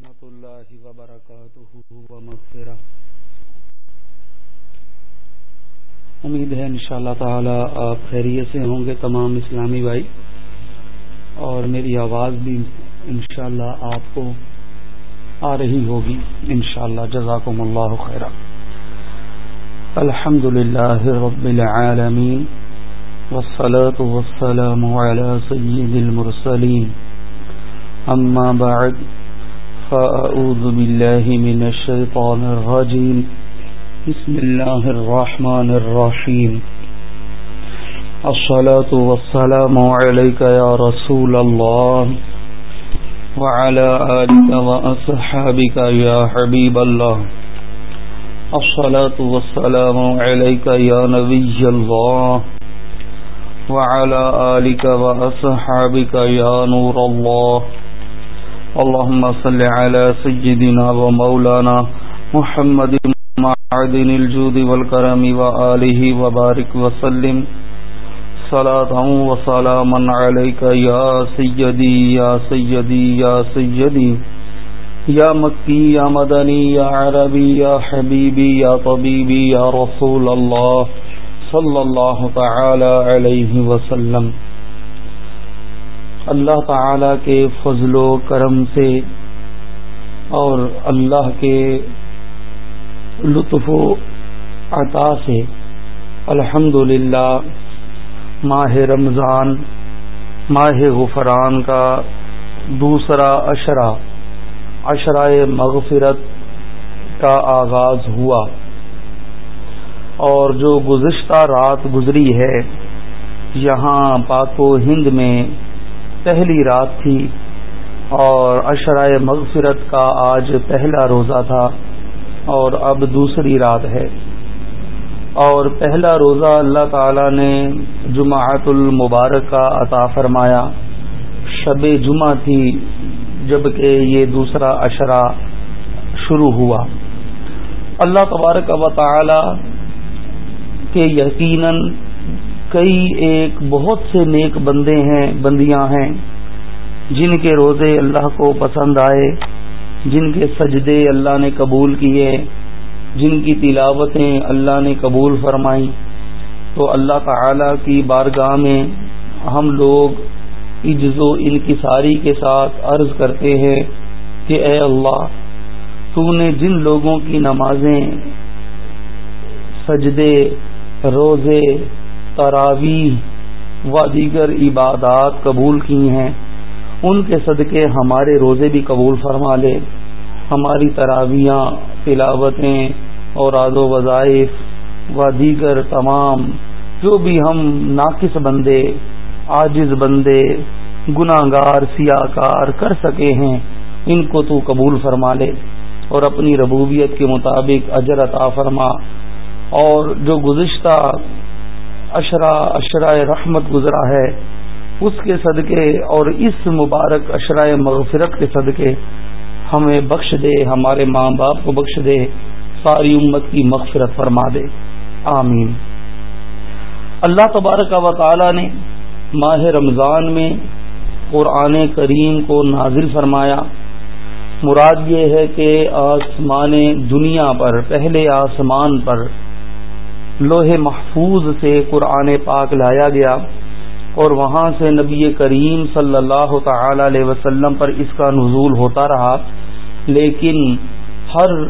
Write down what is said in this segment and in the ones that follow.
ورحمۃ اللہ وبرکاتہ ومغفرہ امید ہے ان شاء اللہ تعالی آپ خیریت سے ہوں گے تمام اسلامی بھائی. اور میری آواز بھی انشاءاللہ آپ کو آ رہی ہوگی. انشاءاللہ جزاکم اللہ خیر الحمد للہ رب العالمین والصلاة والسلام على سيد المرسلين أما بعد. فأعوذ بالله من الشيطان الرجيم. بسم الله الرحمن الرحيم. الصلاة والسلام عليك يا رسول الله وعلى آلك وأصحابك يا حبيب الله. الصلاة والسلام عليك يا نبي الله وعلى آلك وأصحابك يا نور الله. اللهم صل على سيدنا ومولانا محمد معدن الجود والكرم وآله وبارك وسلم. صلاة وسلاما عليك يا سيدي يا سيدي يا سيدي. يا مكي، يا مدني، يا عربي، يا حبيبي، يا طبيبي، يا رسول الله صلی اللہ تعالی علیہ وسلم. اللہ تعالی کے فضل و کرم سے اور اللہ کے لطف و عطا سے الحمد ماہ رمضان، ماہ غفران کا دوسرا اشرا اشرائے مغفرت کا آغاز ہوا۔ اور جو گزشتہ رات گزری ہے، یہاں پاک و ہند میں پہلی رات تھی اور اشرائے مغفرت کا آج پہلا روزہ تھا اور اب دوسری رات ہے اور پہلا روزہ اللہ تعالی نے جماعت المبارک کا عطا فرمایا۔ شب جمعہ تھی جبکہ یہ دوسرا اشرا شروع ہوا۔ اللہ تبارک و تعالی کہ یقیناً کئی ایک بہت سے نیک بندے ہیں، بندیاں ہیں، جن کے روزے اللہ کو پسند آئے، جن کے سجدے اللہ نے قبول کیے، جن کی تلاوتیں اللہ نے قبول فرمائی تو اللہ تعالی کی بارگاہ میں ہم لوگ عجز و انکساری کے ساتھ عرض کرتے ہیں کہ اے اللہ، تو نے جن لوگوں کی نمازیں، سجدے، روزے تراوی و دیگر عبادات قبول کی ہیں۔ ان کے صدقے ہمارے روزے بھی قبول فرما لے۔ ہماری تراویاں، تلاوتیں اور آد و وظائف و دیگر تمام جو بھی ہم ناقص بندے، عاجز بندے گناہ گار سیاہ کار کر سکے ہیں، ان کو تو قبول فرما لے۔ اور اپنی ربوبیت کے مطابق اجر عطا فرما۔ اور جو گزشتہ اشرا اشرائے رحمت گزرا ہے، اس کے صدقے اور اس مبارک اشرائے مغفرت کے صدقے ہمیں بخش دے، ہمارے ماں باپ کو بخش دے، ساری امت کی مغفرت فرما دے۔ آمین۔ اللہ تبارک و تعالی نے ماہ رمضان میں قرآن کریم کو نازل فرمایا۔ مراد یہ ہے کہ آسمان دنیا پر، پہلے آسمان پر لوہے محفوظ سے قرآن پاک لایا گیا اور وہاں سے نبی کریم صلی اللہ تعالی علیہ وسلم پر اس کا نزول ہوتا رہا۔ لیکن ہر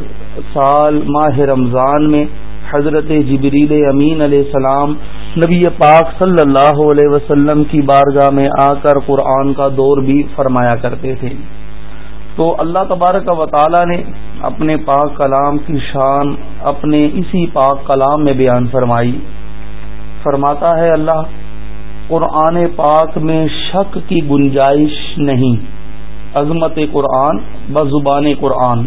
سال ماہ رمضان میں حضرت جبریل امین علیہ السلام نبی پاک صلی اللہ علیہ وسلم کی بارگاہ میں آ کر قرآن کا دور بھی فرمایا کرتے تھے۔ تو اللہ تبارک و تعالی نے اپنے پاک کلام کی شان اپنے اسی پاک کلام میں بیان فرمائی۔ فرماتا ہے اللہ، قرآن پاک میں شک کی گنجائش نہیں۔ عظمت قرآن بزبان قرآن۔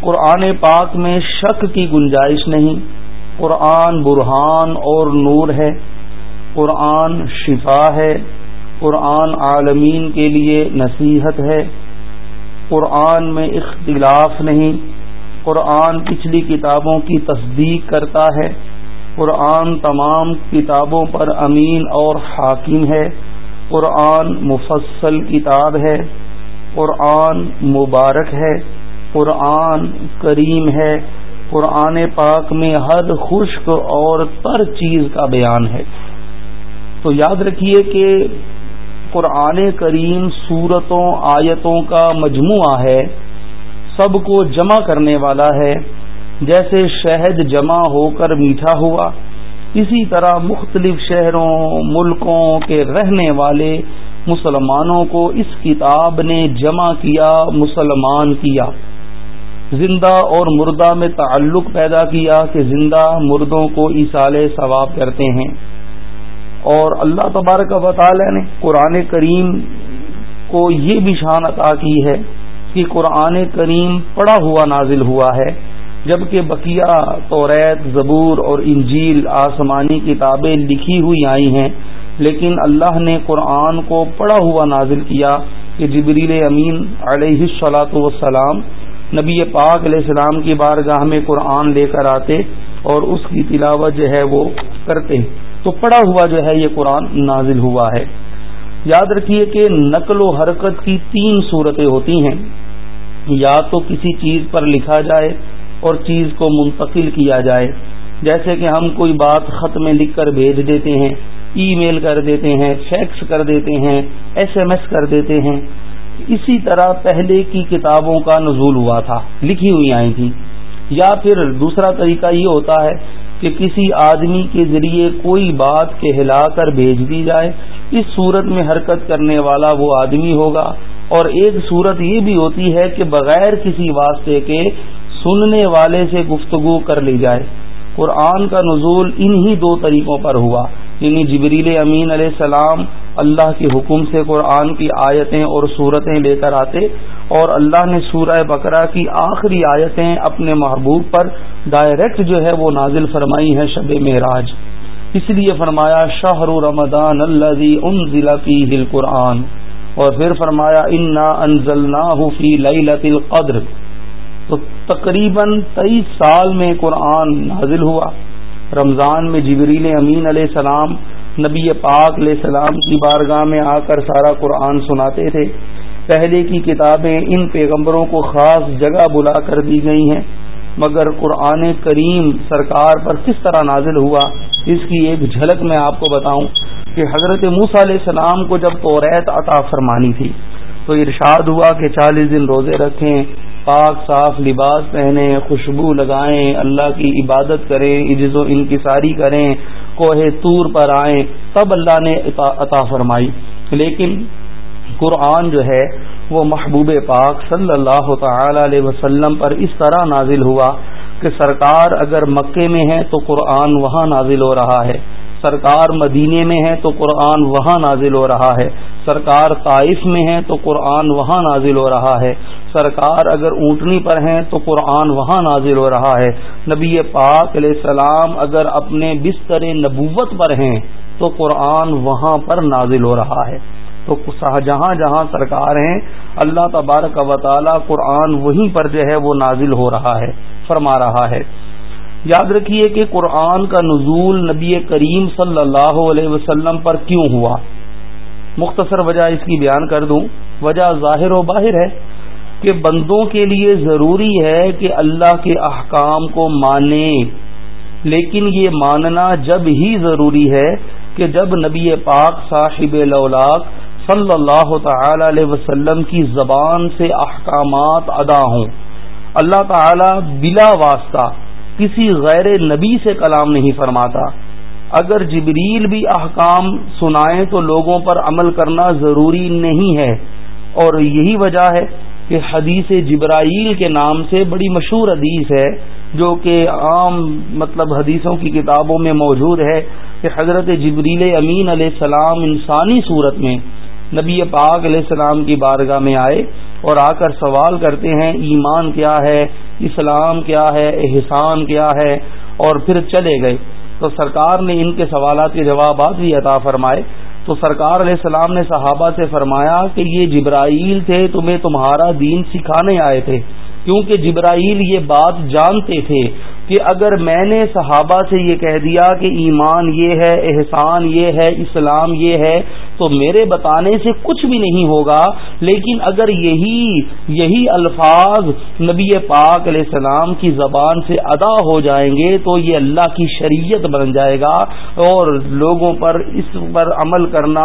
قرآن پاک میں شک کی گنجائش نہیں۔ قرآن برہان اور نور ہے۔ قرآن شفا ہے۔ قرآن عالمین کے لیے نصیحت ہے۔ قرآن میں اختلاف نہیں، قرآن پچھلی کتابوں کی تصدیق کرتا ہے، قرآن تمام کتابوں پر امین اور حاکم ہے، قرآن مفصل کتاب ہے، قرآن مبارک ہے، قرآن کریم ہے، قرآن پاک میں ہر خشک اور تر چیز کا بیان ہے۔ تو یاد رکھیے کہ قرآن کریم صورتوں آیتوں کا مجموعہ ہے، سب کو جمع کرنے والا ہے۔ جیسے شہد جمع ہو کر میٹھا ہوا، اسی طرح مختلف شہروں، ملکوں کے رہنے والے مسلمانوں کو اس کتاب نے جمع کیا، مسلمان کیا۔ زندہ اور مردہ میں تعلق پیدا کیا کہ زندہ مردوں کو اصال ثواب کرتے ہیں۔ اور اللہ تبارک و تعالی نے قرآن کریم کو یہ بھی شان عطا کی ہے کہ قرآن کریم پڑا ہوا نازل ہوا ہے، جبکہ بقیہ توریت، زبور اور انجیل آسمانی کتابیں لکھی ہوئی آئی ہیں۔ لیکن اللہ نے قرآن کو پڑا ہوا نازل کیا کہ جبریل امین علیہ السلاۃ وسلام نبی پاک علیہ السلام کی بارگاہ میں قرآن لے کر آتے اور اس کی تلاوت جو ہے وہ کرتے۔ تو پڑا ہوا جو ہے یہ قرآن نازل ہوا ہے۔ یاد رکھیے کہ نقل و حرکت کی تین صورتیں ہوتی ہیں۔ یا تو کسی چیز پر لکھا جائے اور چیز کو منتقل کیا جائے۔ جیسے کہ ہم کوئی بات خط میں لکھ کر بھیج دیتے ہیں، ای میل کر دیتے ہیں فیکس کر دیتے ہیں، ایس ایم ایس کر دیتے ہیں۔ اسی طرح پہلے کی کتابوں کا نزول ہوا تھا، لکھی ہوئی آئی تھی یا پھر دوسرا طریقہ یہ ہوتا ہے کہ کسی آدمی کے ذریعے کوئی بات کہلا کر بھیج دی جائے، اس صورت میں حرکت کرنے والا وہ آدمی ہوگا۔ اور ایک صورت یہ بھی ہوتی ہے کہ بغیر کسی واسطے کے سننے والے سے گفتگو کر لی جائے۔ قرآن کا نزول انہی دو طریقوں پر ہوا یعنی جبریل امین علیہ السلام اللہ کے حکم سے قرآن کی آیتیں اور صورتیں لے کر آتے اور اللہ نے سورہ بقرہ کی آخری آیتیں اپنے محبوب پر ڈائریکٹ جو ہے وہ نازل فرمائی ہے شب معراج۔ اس لیے فرمایا شاہ رمضان اللہ ان ضلع کی ہل قرآن اور پھر فرمایا، انا انزل فی لت القدر۔ تو تقریباً تیئیس سال میں قرآن نازل ہوا۔ رمضان میں جبریل امین علیہ السلام نبی پاک علیہ السلام کی بارگاہ میں آ کر سارا قرآن سناتے تھے۔ پہلے کی کتابیں ان پیغمبروں کو خاص جگہ بلا کر دی گئی ہیں، مگر قرآن کریم سرکار پر کس طرح نازل ہوا، اس کی ایک جھلک میں آپ کو بتاؤں کہ حضرت موسیٰ علیہ السلام کو جب توریت عطا فرمانی تھی، تو ارشاد ہوا کہ چالیس دن روزے رکھیں پاک صاف لباس پہنے، خوشبو لگائیں، اللہ کی عبادت کریں، عجز و انکساری کریں، کوہ تور پر آئیں، تب اللہ نے عطا فرمائی۔ لیکن قرآن جو ہے، وہ محبوب پاک صلی اللہ تعالی علیہ وسلم پر اس طرح نازل ہوا کہ سرکار اگر مکے میں ہے تو قرآن وہاں نازل ہو رہا ہے۔ سرکار مدینے میں ہے تو قرآن وہاں نازل ہو رہا ہے۔ سرکار طائف میں ہے تو قرآن وہاں نازل ہو رہا ہے۔ سرکار اگر اونٹنی پر ہیں تو قرآن وہاں نازل ہو رہا ہے۔ نبی پاک علیہ السلام اگر اپنے بستر نبوت پر ہیں تو قرآن وہاں پر نازل ہو رہا ہے۔ تو جہاں جہاں سرکار ہیں، اللہ تبارک و تعالی قرآن وہیں پر جو ہے وہ نازل ہو رہا ہے، فرما رہا ہے۔ یاد رکھیے کہ قرآن کا نزول نبی کریم صلی اللہ علیہ وسلم پر کیوں ہوا؟ مختصر وجہ اس کی بیان کر دوں۔ وجہ ظاہر و باہر ہے کہ بندوں کے لیے ضروری ہے کہ اللہ کے احکام کو مانیں لیکن یہ ماننا جب ہی ضروری ہے کہ جب نبی پاک صاحب لولاق صلی اللہ تعالی علیہ وسلم کی زبان سے احکامات ادا ہوں۔ اللہ تعالی بلا واسطہ کسی غیر نبی سے کلام نہیں فرماتا۔ اگر جبریل بھی احکام سنائیں تو لوگوں پر عمل کرنا ضروری نہیں ہے۔ اور یہی وجہ ہے کہ حدیث جبرائیل کے نام سے بڑی مشہور حدیث ہے، جو کہ عام مطلب حدیثوں کی کتابوں میں موجود ہے کہ حضرت جبریل امین علیہ السلام انسانی صورت میں نبی پاک علیہ السلام کی بارگاہ میں آئے اور آ کر سوال کرتے ہیں، ایمان کیا ہے؟ اسلام کیا ہے؟ احسان کیا ہے؟ اور پھر چلے گئے۔ تو سرکار نے ان کے سوالات کے جوابات بھی عطا فرمائے۔ تو سرکار علیہ السلام نے صحابہ سے فرمایا کہ یہ جبرائیل تھے، تمہیں تمہارا دین سکھانے آئے تھے۔ کیونکہ جبرائیل یہ بات جانتے تھے کہ اگر میں نے صحابہ سے یہ کہہ دیا کہ ایمان یہ ہے، احسان یہ ہے، اسلام یہ ہے تو میرے بتانے سے کچھ بھی نہیں ہوگا، لیکن اگر یہی یہی الفاظ نبی پاک علیہ السلام کی زبان سے ادا ہو جائیں گے تو یہ اللہ کی شریعت بن جائے گا اور لوگوں پر اس پر عمل کرنا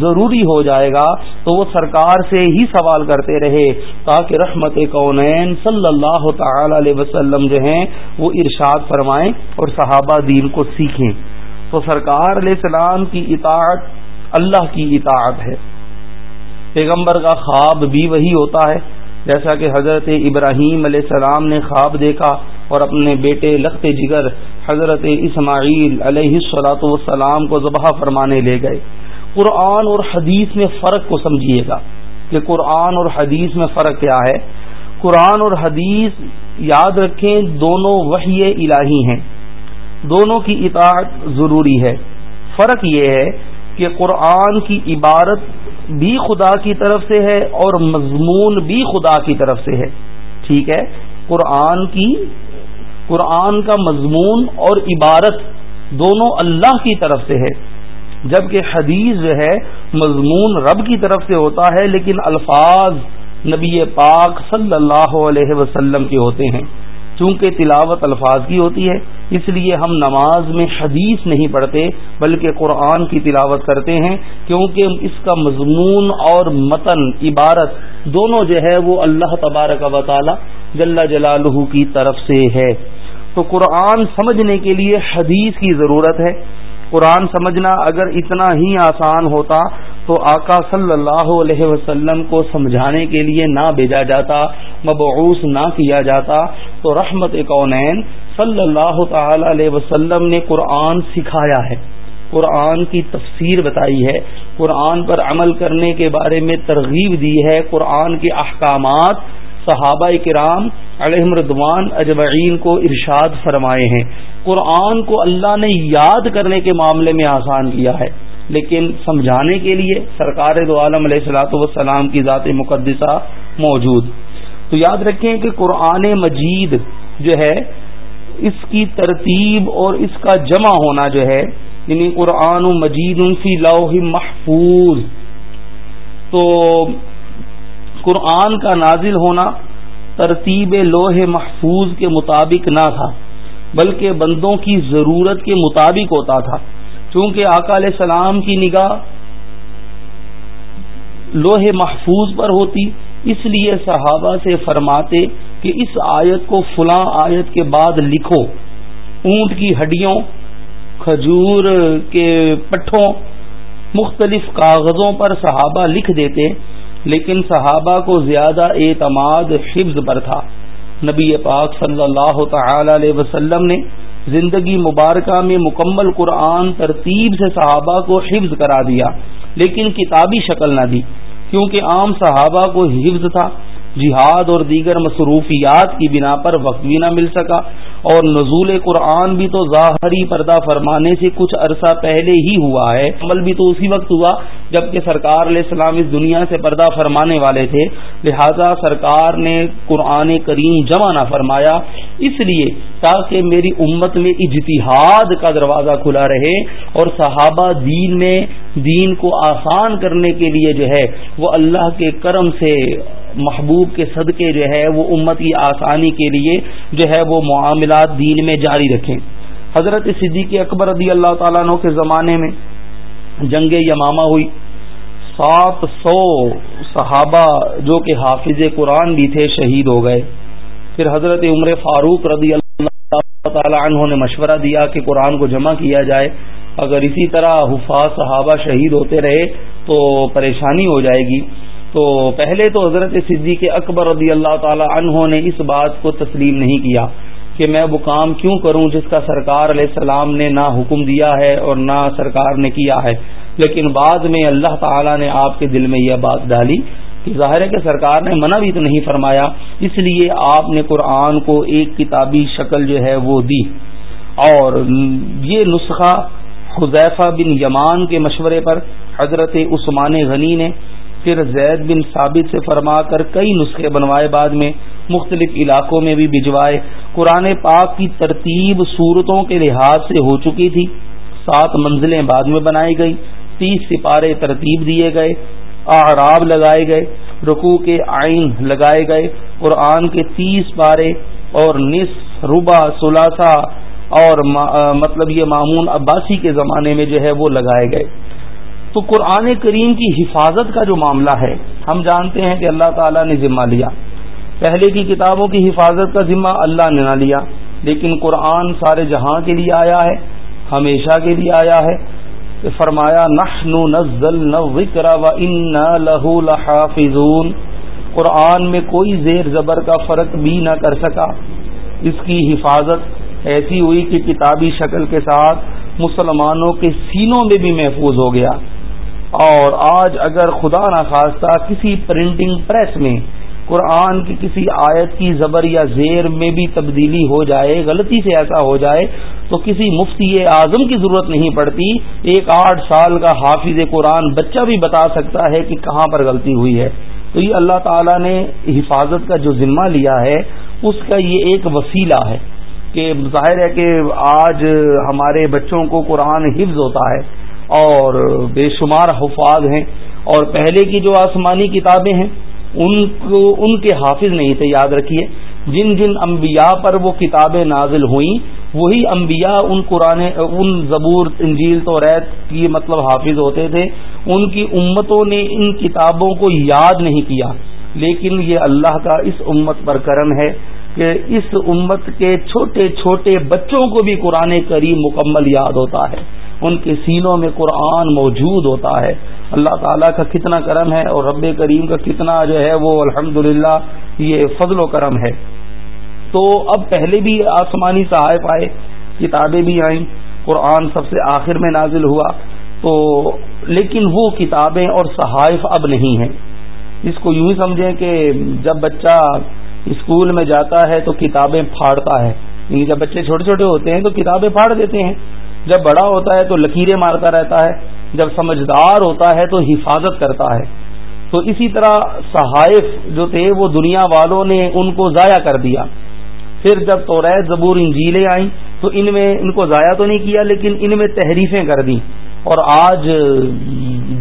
ضروری ہو جائے گا۔ تو وہ سرکار سے ہی سوال کرتے رہے، تاکہ رحمت کونین صلی اللہ تعالی علیہ وسلم جو ہیں، وہ ارشاد فرمائیں اور صحابہ دین کو سیکھیں۔ تو سرکار علیہ السلام کی اطاعت اللہ کی اطاعت ہے۔ پیغمبر کا خواب بھی وہی ہوتا ہے، جیسا کہ حضرت ابراہیم علیہ السلام نے خواب دیکھا اور اپنے بیٹے لخت جگر حضرت اسماعیل علیہ السلاۃ والسلام کو ذبح فرمانے لے گئے۔ قرآن اور حدیث میں فرق کو سمجھیے گا کہ قرآن اور حدیث میں فرق کیا ہے۔ قرآن اور حدیث یاد رکھیں، دونوں وحی الہی ہیں۔ دونوں کی اطاعت ضروری ہے۔ فرق یہ ہے کہ قرآن کی عبارت بھی خدا کی طرف سے ہے اور مضمون بھی خدا کی طرف سے ہے۔ ٹھیک ہے؟ قرآن کی، قرآن کا مضمون اور عبارت دونوں اللہ کی طرف سے ہے۔ جبکہ حدیث جو ہے، مضمون رب کی طرف سے ہوتا ہے، لیکن الفاظ نبی پاک صلی اللہ علیہ وسلم کے ہوتے ہیں۔ چونکہ تلاوت الفاظ کی ہوتی ہے۔ اس لیے ہم نماز میں حدیث نہیں پڑھتے، بلکہ قرآن کی تلاوت کرتے ہیں، کیونکہ اس کا مضمون اور متن، عبارت دونوں جو ہے وہ اللہ تبارک و تعالی جل جلالہ کی طرف سے ہے۔ تو قرآن سمجھنے کے لیے حدیث کی ضرورت ہے۔ قرآن سمجھنا اگر اتنا ہی آسان ہوتا تو آقا صلی اللہ علیہ وسلم کو سمجھانے کے لیے نہ بھیجا جاتا، مبعوث نہ کیا جاتا۔ تو رحمت کونین صلی اللہ تعالی علیہ وسلم نے قرآن سکھایا ہے۔ قرآن کی تفسیر بتائی ہے۔ قرآن پر عمل کرنے کے بارے میں ترغیب دی ہے۔ قرآن کے احکامات صحابہ کرام علیہ مردوان اجمعین کو ارشاد فرمائے ہیں۔ قرآن کو اللہ نے یاد کرنے کے معاملے میں آسان کیا ہے۔ لیکن سمجھانے کے لیے سرکار دو عالم علیہ السلاۃ والسلام کی ذات مقدسہ موجود۔ تو یاد رکھیں کہ قرآن مجید جو ہے، اس کی ترتیب اور اس کا جمع ہونا جو ہے یعنی قرآن و مجید فی لوح محفوظ۔ تو قرآن کا نازل ہونا ترتیب لوح محفوظ کے مطابق نہ تھا، بلکہ بندوں کی ضرورت کے مطابق ہوتا تھا۔ چونکہ آقا علیہ السلام کی نگاہ لوح محفوظ پر ہوتی، اس لیے صحابہ سے فرماتے کہ اس آیت کو فلاں آیت کے بعد لکھو۔ اونٹ کی ہڈیوں، کھجور کے پٹھوں، مختلف کاغذوں پر صحابہ لکھ دیتے، لیکن صحابہ کو زیادہ اعتماد حفظ پر تھا۔ نبی پاک صلی اللہ تعالی علیہ وسلم نے زندگی مبارکہ میں مکمل قرآن ترتیب سے صحابہ کو حفظ کرا دیا، لیکن کتابی شکل نہ دی، کیونکہ عام صحابہ کو حفظ تھا۔ جہاد اور دیگر مصروفیات کی بنا پر وقت بھی نہ مل سکا اور نزول قرآن بھی تو ظاہری پردہ فرمانے سے کچھ عرصہ پہلے ہی ہوا ہے۔ عمل بھی تو اسی وقت ہوا جبکہ سرکار علیہ السلام اس دنیا سے پردہ فرمانے والے تھے۔ لہذا سرکار نے قرآن کریم جمع نہ فرمایا۔ اس لیے تاکہ میری امت میں اجتہاد کا دروازہ کھلا رہے اور صحابہ دین میں دین کو آسان کرنے کے لیے جو ہے وہ اللہ کے کرم سے محبوب کے صدقے جو ہے وہ امت کی آسانی کے لیے جو ہے وہ معاملات دین میں جاری رکھیں۔ حضرت صدیق اکبر رضی اللہ تعالیٰ عنہ کے زمانے میں جنگ یمامہ ہوئی۔ سات سو صحابہ جو کہ حافظ قرآن بھی تھے شہید ہو گئے۔ پھر حضرت عمر فاروق رضی اللہ تعالیٰ عنہ نے مشورہ دیا کہ قرآن کو جمع کیا جائے۔ اگر اسی طرح حفاظ صحابہ شہید ہوتے رہے تو پریشانی ہو جائے گی۔ تو پہلے تو حضرت صدیق اکبر رضی اللہ تعالی عنہ نے اس بات کو تسلیم نہیں کیا کہ میں وہ کام کیوں کروں جس کا سرکار علیہ السلام نے نہ حکم دیا ہے اور نہ سرکار نے کیا ہے۔ لیکن بعد میں اللہ تعالی نے آپ کے دل میں یہ بات ڈالی کہ ظاہر ہے کہ سرکار نے منع بھی تو نہیں فرمایا، اس لیے آپ نے قرآن کو ایک کتابی شکل جو ہے وہ دی۔ اور یہ نسخہ حذیفہ بن یمان کے مشورے پر حضرت عثمان غنی نے پھر زید بن ثابت سے فرما کر کئی نسخے بنوائے بعد میں، مختلف علاقوں میں بھی بھجوائے۔ قرآن پاک کی ترتیب صورتوں کے لحاظ سے ہو چکی تھی۔ سات منزلیں بعد میں بنائی گئی تیس سپارے ترتیب دیے گئے۔ آراب لگائے گئے۔ رکوع کے آئین لگائے گئے۔ قرآن کے تیس پارے اور نصف ربا سلاسا اور مطلب یہ معمون عباسی کے زمانے میں جو ہے وہ لگائے گئے۔ تو قرآن کریم کی حفاظت کا جو معاملہ ہے، ہم جانتے ہیں کہ اللہ تعالیٰ نے ذمہ لیا۔ پہلے کی کتابوں کی حفاظت کا ذمہ اللہ نے نہ لیا، لیکن قرآن سارے جہاں کے لیے آیا ہے، ہمیشہ کے لیے آیا ہے۔ فرمایا نحن نزل و ان لہو لحافظون۔ قرآن میں کوئی زیر زبر کا فرق بھی نہ کر سکا۔ اس کی حفاظت ایسی ہوئی کہ کتابی شکل کے ساتھ مسلمانوں کے سینوں میں بھی محفوظ ہو گیا۔ اور آج اگر خدا نخواستہ کسی پرنٹنگ پریس میں قرآن کی کسی آیت کی زبر یا زیر میں بھی تبدیلی ہو جائے، غلطی سے ایسا ہو جائے، تو کسی مفتی اعظم کی ضرورت نہیں پڑتی۔ ایک آٹھ سال کا حافظ قرآن بچہ بھی بتا سکتا ہے کہ کہاں پر غلطی ہوئی ہے۔ تو یہ اللہ تعالیٰ نے حفاظت کا جو ذمہ لیا ہے، اس کا یہ ایک وسیلہ ہے کہ ظاہر ہے کہ آج ہمارے بچوں کو قرآن حفظ ہوتا ہے۔ اور بے شمار حفاظ ہیں اور پہلے کی جو آسمانی کتابیں ہیں، ان کو، ان کے حافظ نہیں تھے یاد رکھیے جن جن انبیاء پر وہ کتابیں نازل ہوئیں، وہی انبیاء ان قرآن، ان زبور، انجیل تو ریت کی مطلب حافظ ہوتے تھے۔ ان کی امتوں نے ان کتابوں کو یاد نہیں کیا۔ لیکن یہ اللہ کا اس امت پر کرم ہے کہ اس امت کے چھوٹے چھوٹے بچوں کو بھی قرآن کریم مکمل یاد ہوتا ہے۔ ان کے سینوں میں قرآن موجود ہوتا ہے۔ اللہ تعالیٰ کا کتنا کرم ہے اور رب کریم کا کتنا جو ہے وہ الحمد یہ فضل و کرم ہے۔ تو اب پہلے بھی آسمانی صحائف آئے، کتابیں بھی آئیں، قرآن سب سے آخر میں نازل ہوا۔ تو لیکن وہ کتابیں اور صحائف اب نہیں ہیں۔ اس کو یوں ہی سمجھیں کہ جب بچہ اسکول میں جاتا ہے تو کتابیں پھاڑتا ہے۔ یعنی جب بچے چھوٹے چھوٹے ہوتے ہیں تو کتابیں پھاڑ دیتے ہیں۔ جب بڑا ہوتا ہے تو لکیریں مارتا رہتا ہے، جب سمجھدار ہوتا ہے تو حفاظت کرتا ہے۔ تو اسی طرح صحائف جو تھے، وہ دنیا والوں نے ان کو ضائع کر دیا۔ پھر جب تو زبور انجیلیں آئیں، تو ان میں ان کو ضائع تو نہیں کیا، لیکن ان میں تحریفیں کر دیں۔ اور آج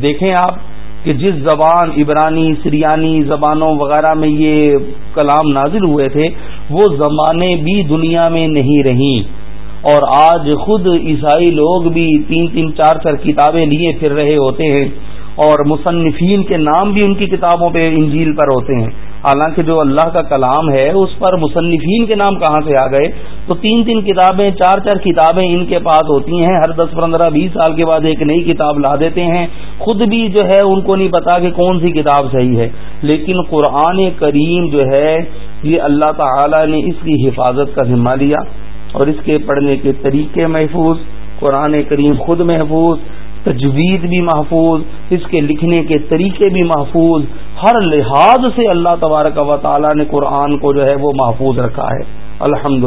دیکھیں آپ کہ جس زبان عبرانی، سریانی زبانوں وغیرہ میں یہ کلام نازل ہوئے تھے، وہ زمانے بھی دنیا میں نہیں رہیں۔ اور آج خود عیسائی لوگ بھی تین تین چار چار کتابیں لیے پھر رہے ہوتے ہیں اور مصنفین کے نام بھی ان کی کتابوں پہ انجیل پر ہوتے ہیں۔ حالانکہ جو اللہ کا کلام ہے، اس پر مصنفین کے نام کہاں سے آ گئے؟ تو تین تین کتابیں، چار چار کتابیں ان کے پاس ہوتی ہیں۔ ہر دس، پندرہ، بیس سال کے بعد ایک نئی کتاب لا دیتے ہیں۔ خود بھی جو ہے، ان کو نہیں پتا کہ کون سی کتاب صحیح ہے۔ لیکن قرآن کریم جو ہے، یہ اللہ تعالی نے اس کی حفاظت کا ذمہ لیا۔ اور اس کے پڑھنے کے طریقے محفوظ، قرآن کریم خود محفوظ، تجوید بھی محفوظ، اس کے لکھنے کے طریقے بھی محفوظ، ہر لحاظ سے اللہ تبارک و تعالی نے قرآن کو جو ہے وہ محفوظ رکھا ہے۔ الحمد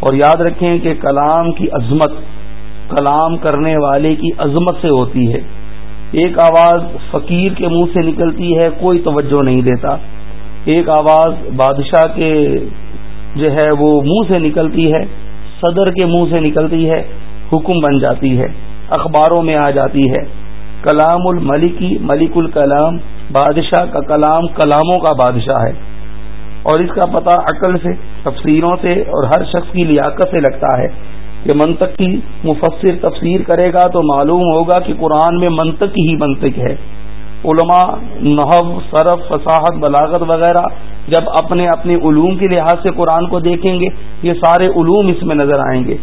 اور یاد رکھیں کہ کلام کی عظمت، کلام کرنے والے کی عظمت سے ہوتی ہے۔ ایک آواز فقیر کے منہ سے نکلتی ہے، کوئی توجہ نہیں دیتا۔ ایک آواز بادشاہ کے جو ہے وہ منہ سے نکلتی ہے، صدر کے منہ سے نکلتی ہے، حکم بن جاتی ہے، اخباروں میں آ جاتی ہے۔ کلام الملکی، ملک الکلام، بادشاہ کا کلام کلاموں کا بادشاہ ہے۔ اور اس کا پتہ عقل سے، تفسیروں سے اور ہر شخص کی لیاقت سے لگتا ہے کہ منطق کی مفسر تفسیر کرے گا تو معلوم ہوگا کہ قرآن میں منطق ہی منطق ہے۔ علماء، نحو، صرف، فصاحت، بلاغت وغیرہ جب اپنے اپنے علوم کے لحاظ سے قرآن کو دیکھیں گے، یہ سارے علوم اس میں نظر آئیں گے۔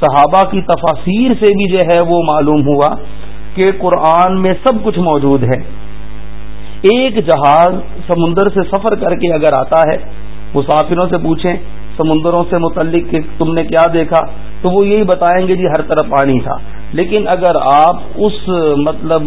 صحابہ کی تفاصیر سے بھی جو ہے وہ معلوم ہوا کہ قرآن میں سب کچھ موجود ہے۔ ایک جہاز سمندر سے سفر کر کے اگر آتا ہے، مسافروں سے پوچھیں، سمندروں سے متعلق کہ تم نے کیا دیکھا؟ تو وہ یہی بتائیں گے جی ہر طرف پانی تھا۔ لیکن اگر آپ اس مطلب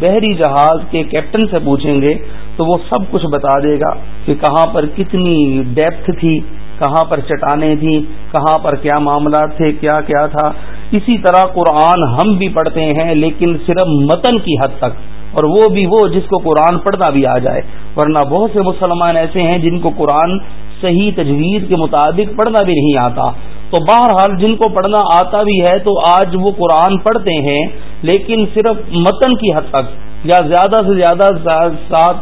بحری جہاز کے کیپٹن سے پوچھیں گے تو وہ سب کچھ بتا دے گا کہ کہاں پر کتنی ڈیپتھ تھی، کہاں پر چٹانیں تھیں، کہاں پر کیا معاملات تھے، کیا کیا تھا۔ اسی طرح قرآن ہم بھی پڑھتے ہیں، لیکن صرف متن کی حد تک۔ اور وہ بھی وہ جس کو قرآن پڑھنا بھی آ جائے۔ ورنہ بہت سے مسلمان ایسے ہیں جن کو قرآن صحیح تجویز کے مطابق پڑھنا بھی نہیں آتا۔ تو بہرحال جن کو پڑھنا آتا بھی ہے، تو آج وہ قرآن پڑھتے ہیں، لیکن صرف متن کی حد تک۔ یا زیادہ سے زیادہ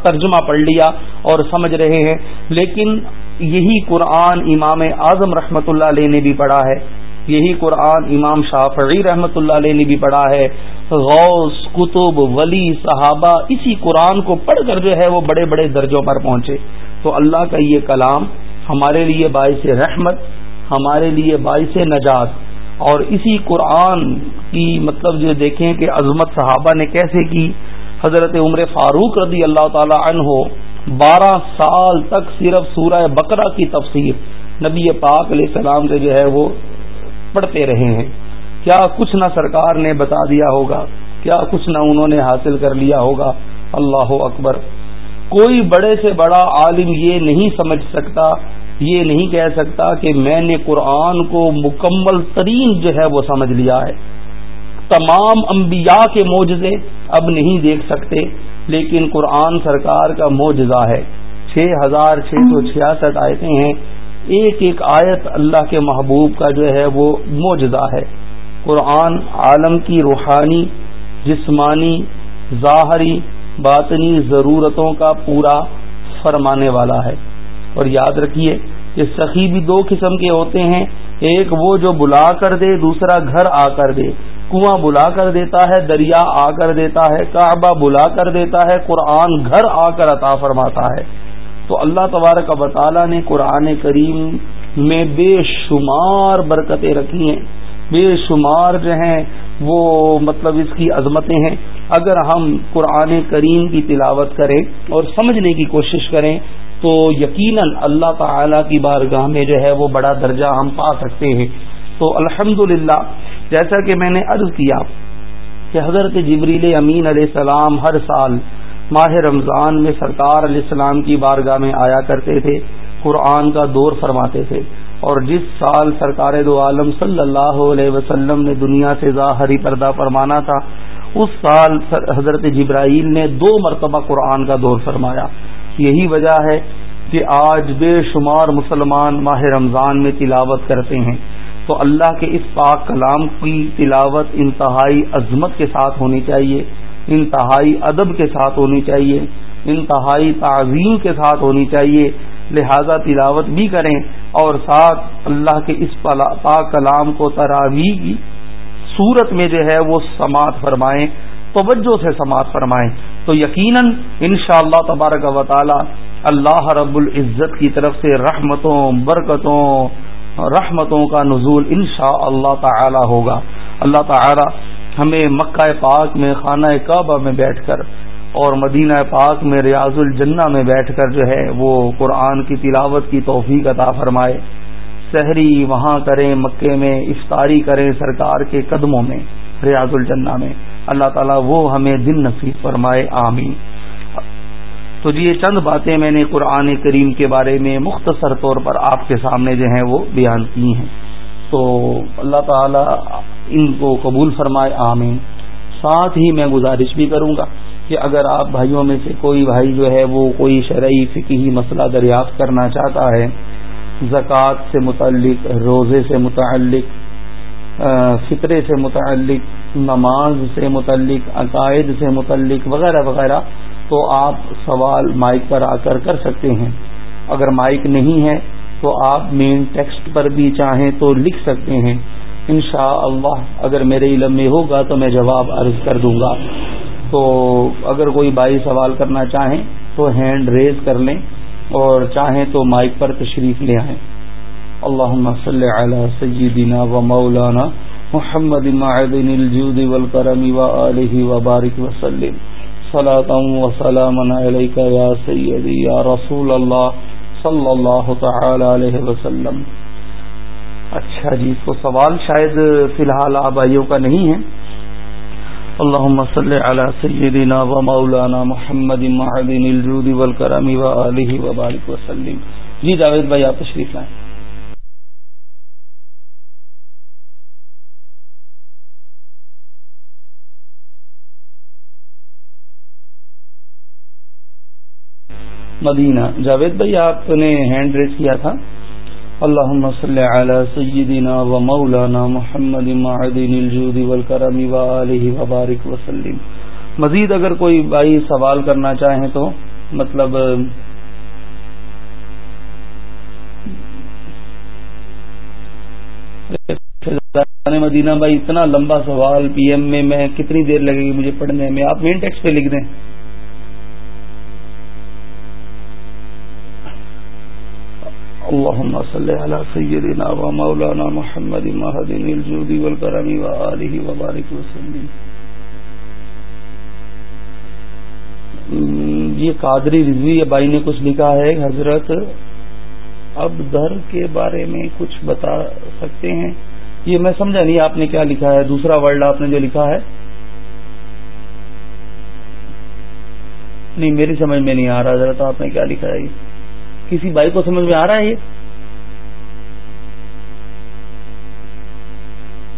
ترجمہ پڑھ لیا اور سمجھ رہے ہیں۔ لیکن یہی قرآن امام اعظم رحمۃ اللہ علیہ نے بھی پڑھا ہے۔ یہی قرآن امام شافعی رحمۃ اللہ علیہ نے بھی پڑھا ہے۔ غوث کتب ولی، صحابہ اسی قرآن کو پڑھ کر جو ہے وہ بڑے بڑے درجوں پر پہنچے۔ تو اللہ کا یہ کلام ہمارے لیے باعث رحمت، ہمارے لیے باعث نجات۔ اور اسی قرآن کی مطلب جو دیکھیں کہ عظمت صحابہ نے کیسے کی؟ حضرت عمر فاروق رضی اللہ تعالی عنہ بارہ سال تک صرف سورہ بقرہ کی تفسیر نبی پاک علیہ السلام سے جو ہے وہ پڑھتے رہے ہیں۔ کیا کچھ نہ سرکار نے بتا دیا ہوگا؟ کیا کچھ نہ انہوں نے حاصل کر لیا ہوگا؟ اللہ اکبر۔ کوئی بڑے سے بڑا عالم یہ نہیں سمجھ سکتا، یہ نہیں کہہ سکتا کہ میں نے قرآن کو مکمل ترین جو ہے وہ سمجھ لیا ہے۔ تمام انبیاء کے معجزے اب نہیں دیکھ سکتے، لیکن قرآن سرکار کا معجزہ ہے۔ چھ ہزار چھ سو چھیاسٹھ آیتیں ہیں۔ ایک ایک آیت اللہ کے محبوب کا جو ہے وہ معجزہ ہے۔ قرآن عالم کی روحانی، جسمانی، ظاہری، باطنی ضرورتوں کا پورا فرمانے والا ہے۔ اور یاد رکھیے کہ سخی بھی دو قسم کے ہوتے ہیں۔ ایک وہ جو بلا کر دے، دوسرا گھر آ کر دے۔ کنواں بلا کر دیتا ہے، دریا آ کر دیتا ہے، کعبہ بلا کر دیتا ہے، قرآن گھر آ کر عطا فرماتا ہے۔ تو اللہ تبارک و تعالی نے قرآن کریم میں بے شمار برکتیں رکھی ہیں۔ بے شمار جو ہیں، وہ مطلب اس کی عظمتیں ہیں۔ اگر ہم قرآن کریم کی تلاوت کریں اور سمجھنے کی کوشش کریں، تو یقیناً اللہ تعالی کی بارگاہ میں جو ہے، وہ بڑا درجہ ہم پا سکتے ہیں۔ تو الحمد جیسا کہ میں نے عرض کیا کہ حضرت جبریل امین علیہ السلام ہر سال ماہ رمضان میں سرکار علیہ السلام کی بارگاہ میں آیا کرتے تھے، قرآن کا دور فرماتے تھے۔ اور جس سال سرکار دو عالم صلی اللہ علیہ وسلم نے دنیا سے ظاہری پردہ فرمانا تھا، اس سال حضرت جبرائیل نے دو مرتبہ قرآن کا دور فرمایا۔ یہی وجہ ہے کہ آج بے شمار مسلمان ماہ رمضان میں تلاوت کرتے ہیں۔ تو اللہ کے اس پاک کلام کی تلاوت انتہائی عظمت کے ساتھ ہونی چاہیے، انتہائی ادب کے ساتھ ہونی چاہیے، انتہائی تعظیم کے ساتھ ہونی چاہیے۔ لہذا تلاوت بھی کریں اور ساتھ اللہ کے اس پاک کلام کو تراوی کی صورت میں جو ہے وہ سماعت فرمائیں، توجہ سے سماعت فرمائیں۔ تو یقیناً ان شاء اللہ تبارک و تعالی اللہ رب العزت کی طرف سے رحمتوں، برکتوں رحمتوں کا نزول ان شاء اللہ تعالی ہوگا۔ اللہ تعالی ہمیں مکہ پاک میں خانہ کعبہ میں بیٹھ کر اور مدینہ پاک میں ریاض الجنہ میں بیٹھ کر جو ہے وہ قرآن کی تلاوت کی توفیق عطا فرمائے۔ سحری وہاں کریں، مکے میں افطاری کریں سرکار کے قدموں میں، ریاض الجنہ میں۔ اللہ تعالیٰ وہ ہمیں دن نصیب فرمائے، آمین۔ تو جی یہ چند باتیں میں نے قرآن کریم کے بارے میں مختصر طور پر آپ کے سامنے جو ہیں وہ بیان کی ہیں۔ تو اللہ تعالیٰ ان کو قبول فرمائے، آمین۔ ساتھ ہی میں گزارش بھی کروں گا کہ اگر آپ بھائیوں میں سے کوئی بھائی جو ہے وہ کوئی شرعی فقہی مسئلہ دریافت کرنا چاہتا ہے، زکوٰۃ سے متعلق، روزے سے متعلق فطرے سے متعلق، نماز سے متعلق، عقائد سے متعلق، وغیرہ وغیرہ تو آپ سوال مائک پر آ کر کر سکتے ہیں۔ اگر مائک نہیں ہے تو آپ مین ٹیکسٹ پر بھی چاہیں تو لکھ سکتے ہیں۔ انشاءاللہ اللہ اگر میرے علم میں ہوگا تو میں جواب عرض کر دوں گا۔ تو اگر کوئی بھائی سوال کرنا چاہیں تو ہینڈ ریز کر لیں اور چاہیں تو مائک پر تشریف لے آئیں۔ اللہ صلی علی سیدنا و مولانا محمد معدن الجود والکرم و آلہ و بارک وسلم صلاة و سلام علیکہ یا سیدی یا رسول اللہ صلی اللہ تعالی علیہ وسلم۔ اچھا جی تو سوال شاید فی الحال آپ بھائیوں کا نہیں ہے۔ اللهم صل على سيدنا ومولانا محمد معدن الجود والكرم وآله وبارك وسلم۔ جی جاوید بھائی، آپ تشریف لائیں۔ مدینہ۔ جاوید بھائی، آپ نے ہینڈ ریس کیا تھا۔ اللهم صل على سيدنا ومولانا محمد معدن الجود والكرم وآله وبارك وسلم مزید اگر کوئی بھائی سوال کرنا چاہیں تو مطلب مدینہ بھائی، اتنا لمبا سوال پی ایم میں میں کتنی دیر لگے گی مجھے پڑھنے میں؟ آپ مین ٹیکس پہ لکھ دیں۔ اللهم صل على سيدنا ومولانا محمد مهدن الجود والكرم وآله وبارك وسلم. یہ قادری رضوی بھائی نے کچھ لکھا ہے، حضرت اب در کے بارے میں کچھ بتا سکتے ہیں؟ یہ میں سمجھا نہیں آپ نے کیا لکھا ہے، دوسرا ورڈ آپ نے جو لکھا ہے۔ نہیں، میری سمجھ میں نہیں آ رہا، حضرت آپ نے کیا لکھا ہے؟ یہ کسی بھائی کو سمجھ میں آ رہا ہے یہ؟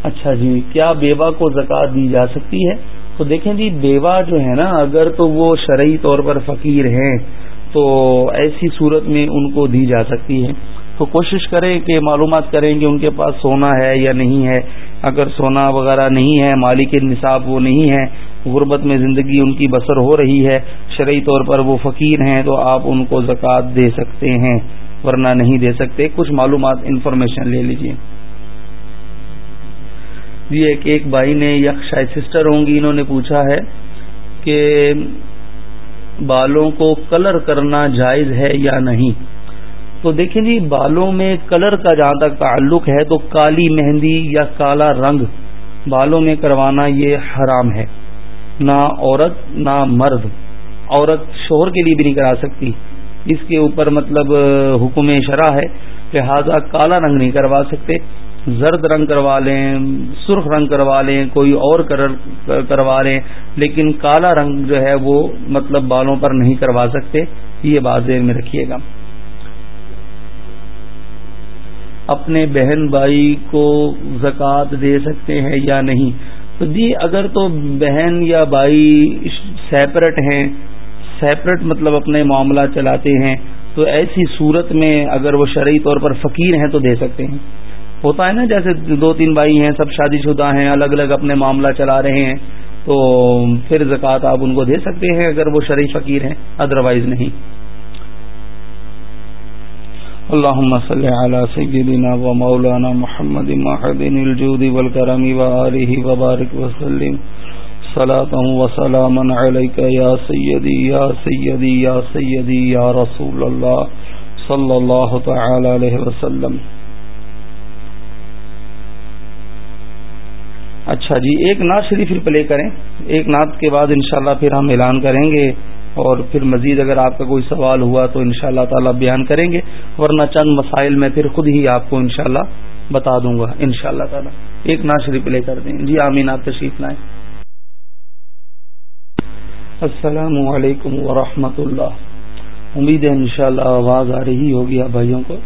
اچھا جی کیا بیوہ کو زکات دی جا سکتی ہے؟ تو دیکھیں جی بیوہ جو ہے نا، اگر تو وہ شرعی طور پر فقیر ہیں، تو ایسی صورت میں ان کو دی جا سکتی ہے۔ تو کوشش کریں کہ معلومات کریں کہ ان کے پاس سونا ہے یا نہیں ہے۔ اگر سونا وغیرہ نہیں ہے، مالک نصاب وہ نہیں ہے غربت میں زندگی ان کی بسر ہو رہی ہے، شرعی طور پر وہ فقیر ہیں تو آپ ان کو زکوٰۃ دے سکتے ہیں، ورنہ نہیں دے سکتے۔ کچھ معلومات انفارمیشن لے لیجیے جی ایک ایک بھائی نے یا شاید سسٹر ہوں گی، انہوں نے پوچھا ہے کہ بالوں کو کلر کرنا جائز ہے یا نہیں؟ تو دیکھیں جی بالوں میں کلر کا جہاں تک تعلق ہے تو کالی مہندی یا کالا رنگ بالوں میں کروانا یہ حرام ہے۔ نہ عورت، نہ مرد۔ عورت شوہر کے لیے بھی نہیں کرا سکتی۔ اس کے اوپر مطلب حکم شرح ہے لہذا کالا رنگ نہیں کروا سکتے، زرد رنگ کروا لیں، سرخ رنگ کروا لیں، کوئی اور کروا لیں، لیکن کالا رنگ جو ہے وہ مطلب بالوں پر نہیں کروا سکتے۔ یہ بات ذہن میں رکھیے گا۔ اپنے بہن بھائی کو زکوٰۃ دے سکتے ہیں یا نہیں؟ جی اگر تو بہن یا بھائی سیپریٹ ہیں سیپریٹ مطلب اپنے معاملہ چلاتے ہیں، تو ایسی صورت میں اگر وہ شرعی طور پر فقیر ہیں تو دے سکتے ہیں۔ ہوتا ہے نا، جیسے دو تین بھائی ہیں، سب شادی شدہ ہیں، الگ الگ اپنے معاملہ چلا رہے ہیں، تو پھر زکوٰۃ آپ ان کو دے سکتے ہیں اگر وہ شرعی فقیر ہیں ادروائز نہیں۔ اللهم صل على سيدنا ومولانا محمد معدن الجود والكرم وآله وبارك وسلم. صلاة وسلاما عليك يا سيدي يا سيدي يا سيدي، يا رسول الله صلى الله تعالى عليه وسلم. اچھا جی ایک نعت شریف پلے کریں۔ ایک نعت کے بعد انشاءاللہ پھر ہم اعلان کریں گے۔ اور پھر مزید اگر آپ کا کوئی سوال ہوا تو ان شاء اللہ تعالی بیان کریں گے، ورنہ چند مسائل میں پھر خود ہی آپ کو انشاءاللہ بتا دوں گا ان شاء اللہ تعالیٰ۔ ایک نا شریف لے کر دیں۔ جی آمین، آپ تشریف لائیں۔ السلام علیکم ورحمۃ اللہ۔ امید ہے انشاءاللہ آواز آ رہی ہوگی آپ بھائیوں کو۔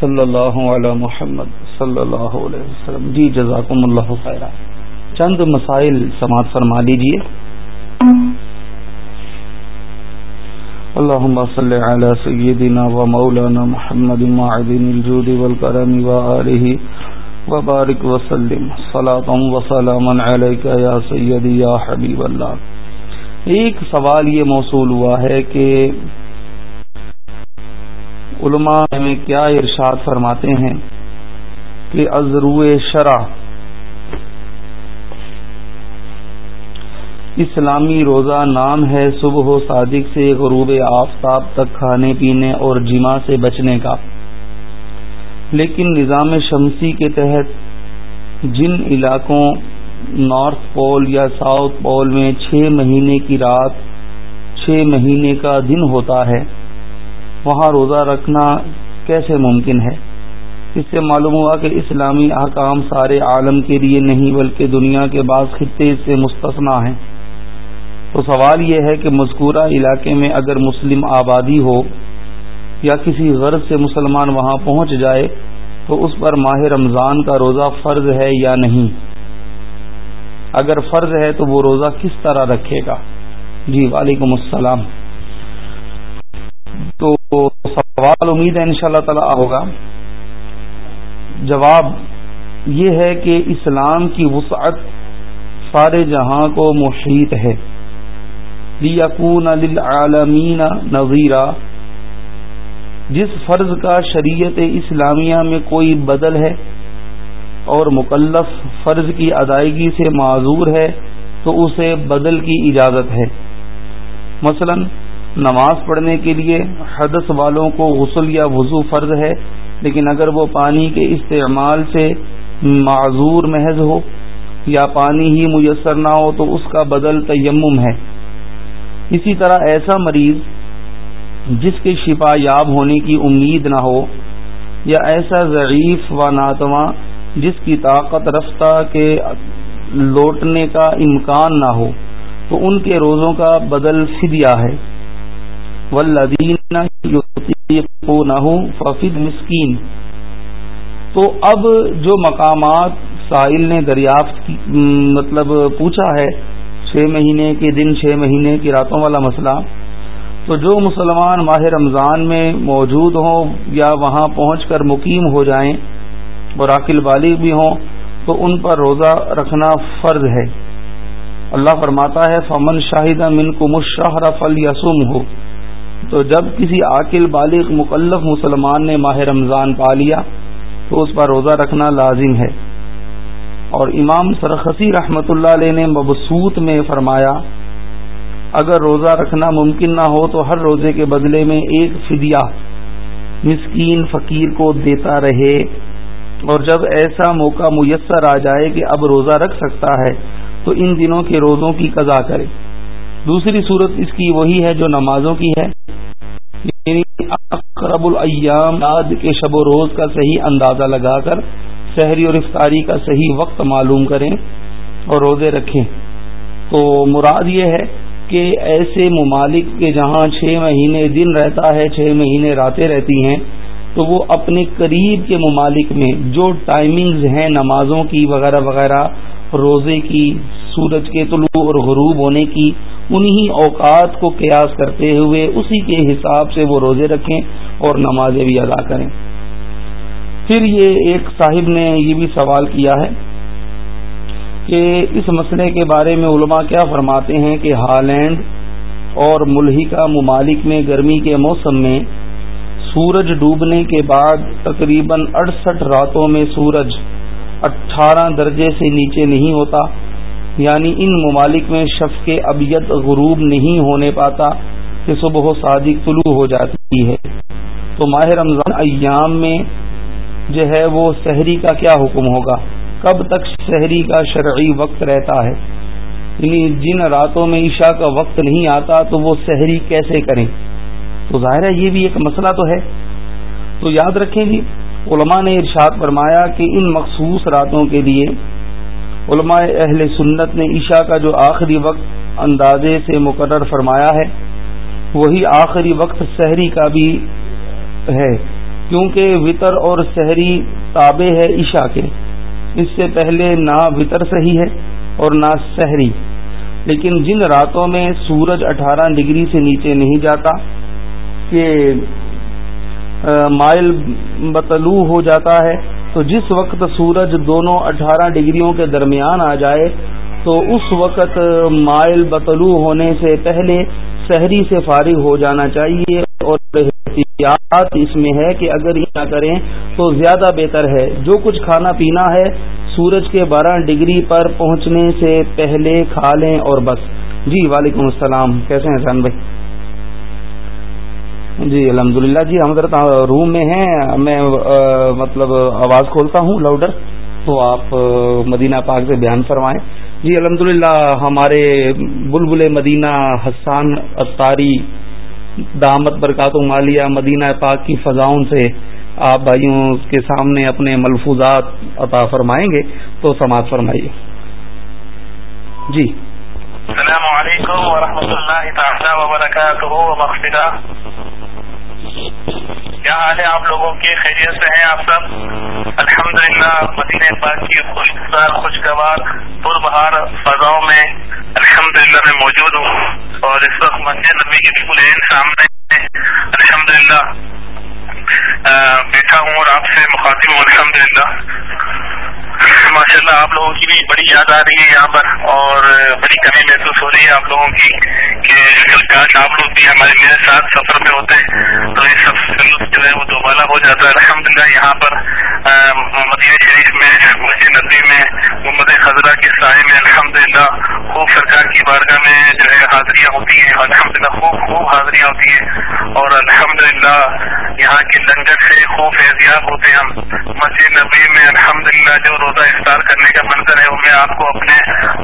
صلی اللہ علیہ محمد صلی اللہ علیہ وسلم۔ جی جزاکم اللہ خیر چند مسائل سماعت فرما لیجیے اللهم صل على سيدنا ومولانا محمد معدن الجود والكرم وآله وبارك وسلم. صلاة وسلاما عليك يا سيدي يا حبيب اللہ ایک سوال یہ موصول ہوا ہے کہ علماء میں کیا ارشاد فرماتے ہیں کہ ازرو شرح اسلامی روزہ نام ہے صبح و صادق سے غروب آفتاب تک کھانے پینے اور جمع سے بچنے کا۔ لیکن نظام شمسی کے تحت جن علاقوں نارتھ پول یا ساؤتھ پول میں چھ مہینے کی رات چھ مہینے کا دن ہوتا ہے، وہاں روزہ رکھنا کیسے ممکن ہے؟ اس سے معلوم ہوا کہ اسلامی احکام سارے عالم کے لیے نہیں، بلکہ دنیا کے بعض خطے سے مستثنا ہیں۔ تو سوال یہ ہے کہ مذکورہ علاقے میں اگر مسلم آبادی ہو یا کسی غرض سے مسلمان وہاں پہنچ جائے تو اس پر ماہ رمضان کا روزہ فرض ہے یا نہیں؟ اگر فرض ہے تو وہ روزہ کس طرح رکھے گا؟ جی وعلیکم السلام۔ تو سوال امید ہے ان شاء اللہ تعالی ہوگا۔ جواب یہ ہے کہ اسلام کی وسعت سارے جہاں کو محیط ہے۔ لیکون للعالمین نظیرہ جس فرض کا شریعت اسلامیہ میں کوئی بدل ہے اور مکلف فرض کی ادائیگی سے معذور ہے، تو اسے بدل کی اجازت ہے۔ مثلا، نماز پڑھنے کے لیے حدث والوں کو غسل یا وضو فرض ہے، لیکن اگر وہ پانی کے استعمال سے معذور محض ہو یا پانی ہی میسر نہ ہو، تو اس کا بدل تیمم ہے۔ اسی طرح ایسا مریض جس کے شفا یاب ہونے کی امید نہ ہو، یا ایسا ضعیف و ناتواں جس کی طاقت رفتہ کے لوٹنے کا امکان نہ ہو، تو ان کے روزوں کا بدل فدیہ ہے۔ ولدین ففد مسکین تو اب جو مقامات ساحل نے دریافت مطلب پوچھا ہے چھ مہینے کے دن، چھ مہینے کی راتوں والا مسئلہ۔ تو جو مسلمان ماہ رمضان میں موجود ہوں یا وہاں پہنچ کر مقیم ہو جائیں اور عقل بالغ بھی ہوں، تو ان پر روزہ رکھنا فرض ہے۔ اللہ فرماتا ہے، فمن شاہد من کو مشاہر فل یسوم ہو تو جب کسی عاقل بالغ، مکلف مسلمان نے ماہ رمضان پا لیا، تو اس پر روزہ رکھنا لازم ہے۔ اور امام سرخسی رحمت اللہ علیہ نے مبسوط میں فرمایا، اگر روزہ رکھنا ممکن نہ ہو تو ہر روزے کے بدلے میں ایک فدیہ مسکین فقیر کو دیتا رہے۔ اور جب ایسا موقع میسر آ جائے کہ اب روزہ رکھ سکتا ہے، تو ان دنوں کے روزوں کی قضا کرے۔ دوسری صورت اس کی وہی ہے جو نمازوں کی ہے۔ یعنی اقرب الایام کے شب و روز کا صحیح اندازہ لگا کر شہری اور افطاری کا صحیح وقت معلوم کریں اور روزے رکھیں۔ تو مراد یہ ہے کہ ایسے ممالک کے جہاں چھ مہینے دن رہتا ہے، چھ مہینے راتیں رہتی ہیں، تو وہ اپنے قریب کے ممالک میں جو ٹائمنگز ہیں نمازوں کی وغیرہ وغیرہ، روزے کی، سورج کے طلوع اور غروب ہونے کی، انہی اوقات کو قیاس کرتے ہوئے اسی کے حساب سے وہ روزے رکھیں اور نمازیں بھی ادا کریں۔ پھر یہ ایک صاحب نے یہ بھی سوال کیا ہے کہ اس مسئلے کے بارے میں علماء کیا فرماتے ہیں کہ ہالینڈ اور ملحقہ ممالک میں گرمی کے موسم میں سورج ڈوبنے کے بعد تقریباً اڑسٹھ راتوں میں سورج اٹھارہ درجے سے نیچے نہیں ہوتا یعنی ان ممالک میں شف کے ابیت غروب نہیں ہونے پاتا کہ صبح و صادق طلوع ہو جاتی ہے۔ تو ماہ رمضان ایام میں جو ہے وہ شہری کا کیا حکم ہوگا؟ کب تک شہری کا شرعی وقت رہتا ہے؟ یعنی جن راتوں میں عشاء کا وقت نہیں آتا تو وہ شہری کیسے کریں؟ تو ظاہر ہے یہ بھی ایک مسئلہ تو ہے۔ تو یاد رکھیں گی علماء نے ارشاد فرمایا کہ ان مخصوص راتوں کے لیے علماء اہل سنت نے عشاء کا جو آخری وقت اندازے سے مقرر فرمایا ہے، وہی آخری وقت سحری کا بھی ہے۔ کیونکہ وطر اور سحری تابع ہے عشاء کے۔ اس سے پہلے نہ وطر صحیح ہے اور نہ سحری۔ لیکن جن راتوں میں سورج اٹھارہ ڈگری سے نیچے نہیں جاتا، کہ مائل بطلو ہو جاتا ہے، تو جس وقت سورج دونوں اٹھارہ ڈگریوں کے درمیان آ جائے، تو اس وقت مائل بطلو ہونے سے پہلے شہری سے فارغ ہو جانا چاہیے اور احتیاط اس میں ہے کہ اگر یہ نہ کریں تو زیادہ بہتر ہے۔ جو کچھ کھانا پینا ہے، سورج کے بارہ ڈگری پر پہنچنے سے پہلے کھا لیں اور بس۔ جی وعلیکم السلام۔ کیسے ہیں شان بھائی؟ جی الحمد للہ جی ہم ذرا روم میں ہیں۔ میں مطلب آواز کھولتا ہوں لاؤڈر۔ تو آپ مدینہ پاک سے بیان فرمائیں۔ جی الحمد للہ ہمارے بلبل مدینہ حسان اطاری دامت برکات مالیہ مدینہ پاک کی فضاؤں سے آپ بھائیوں کے سامنے اپنے ملفوظات عطا فرمائیں گے، تو سماعت فرمائیے۔ جی۔ السلام علیکم ورحمۃ اللہ تعالی وبرکاتہ۔ کیا حال ہے آپ لوگوں کی؟ خیریت سے ہیں آپ سب؟ الحمد للہ مدینہ پاک کی خوشگوار خوشگوار پر بہار فضاؤں میں الحمد للہ میں موجود ہوں اور اس وقت مسجد نبی کے بالکل سامنے الحمد للہ بیٹھا ہوں اور آپ سے مخاطب ہوں۔ الحمد للہ ماشاء اللہ آپ لوگوں کی بھی بڑی یاد آ رہی ہے یہاں پر اور بڑی کمی محسوس ہو رہی ہے آپ لوگوں کی کہ کاش آپ لوگ بھی ہمارے میرے ساتھ سفر میں ہوتے ہیں تو یہ سب جو ہے وہ دوبارہ ہو جاتا۔ ہے الحمد للہ یہاں پر مدینہ شریف میں، مسجد نبی میں، محمد خزرہ کے سائے میں الحمد للہ خوب سرکار کی بارگاہ میں جو ہے حاضریاں ہوتی ہیں۔ الحمد للہ خوب خوب حاضریاں ہوتی ہیں اور الحمد للہ یہاں کے لنگر سے خوب احتیاط ہوتے ہیں ہم۔ مسجد نبی میں الحمد للہ جو روزہ افطار کرنے کا منظر ہے وہ میں آپ کو اپنے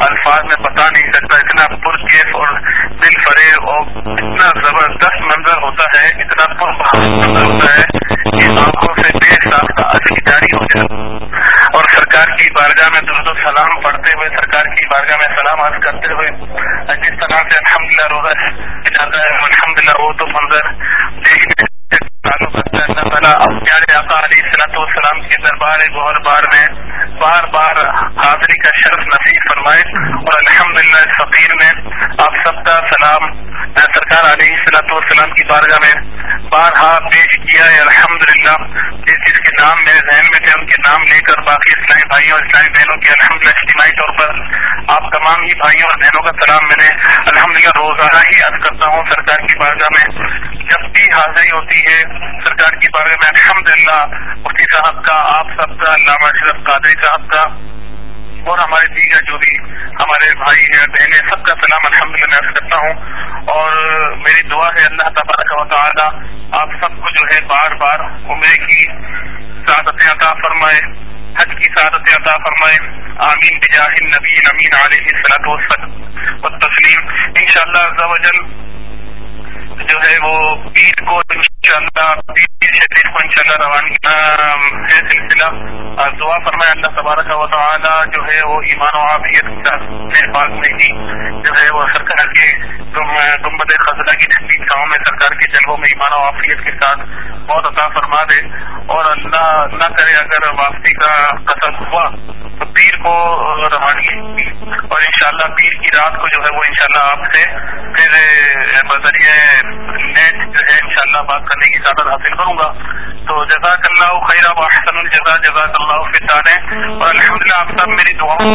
الفاظ میں بتا نہیں سکتا اتنا پرکیف اور دل فریب اور اتنا زبردست منظر ہوتا ہے، اتنا منظر ہوتا ہے کہ آنکھوں سے بے ساختہ جاری ہو جائے اور سرکار کی بارگاہ میں درد و سلام پڑھتے ہوئے، سرکار کی بارگاہ میں سلام عرض کرتے ہوئے، جس طرح سے الحمد للہ روزہ جاتا ہے الحمد للہ وہ تو منظر دیکھنے اللہ تعالیٰ پیارے آقا علیہ السلط والسلام کے دربار گوہر بار میں بار بار حاضری کا شرف نصیب فرمائے اور الحمد للہ فقیر میں آپ سب کا سلام سرکار علیہ صلاح والسلام کی بارگاہ میں بارہا پیش کیا ہے الحمد للہ جس جس کے نام میرے ذہن میں تھے ان کے نام لے کر باقی اسلامی بھائیوں اور اسلامی بہنوں کے الحمد للہ اجتماعی طور پر آپ تمام ہی بھائیوں اور بہنوں کا سلام میں نے الحمد للہ روزانہ ہی عرض کرتا ہوں سرکار کی بارگاہ میں۔ جب بھی حاضری ہوتی ہے سرکار کی بارے میں الحمد للہ مفتی صاحب کا، آپ سب کا، علامہ اشرف قادری صاحب کا اور ہمارے دیگر جو بھی ہمارے بھائی ہیں، بہنیں، سب کا سلام الحمد للہ میں کرتا ہوں۔ اور میری دعا ہے اللہ تبارک و تعالی آپ سب کو جو ہے بار بار عمرے کی سعادت عطا فرمائے، حج کی سعادت عطا فرمائے۔ آمین۔ بجاہ نبی امین۔ علیہ صلاح و تسلیم ان شاء اللہ جو ہے وہ پیر کو انشاءاللہ پیر شریف کو انشاءاللہ روانگی ہے سلسلہ۔ دعا فرمائے اللہ تبارک و تعالی جو ہے وہ ایمان و عافیت پاک میں ہی جو ہے وہ سرکار کے گمبد خزلہ کی ٹھنڈی چھاؤں میں سرکار کے جلبوں میں ایمان و عافیت کے ساتھ بہت عطا فرما دے۔ اور اللہ نہ کرے اگر واپسی کا قصد ہوا پیر کو روانگی اور انشاءاللہ پیر کی رات کو جو ہے وہ انشاءاللہ آپ سے پھر بذریعہ نیٹ جو ہے ان شاء اللہ بات کرنے کی سعادت حاصل کروں گا۔ تو جزاک اللہ خیر احسن الجزا جزاک اللہ فطار اور الحمد للہ آپ سب میری دعاؤں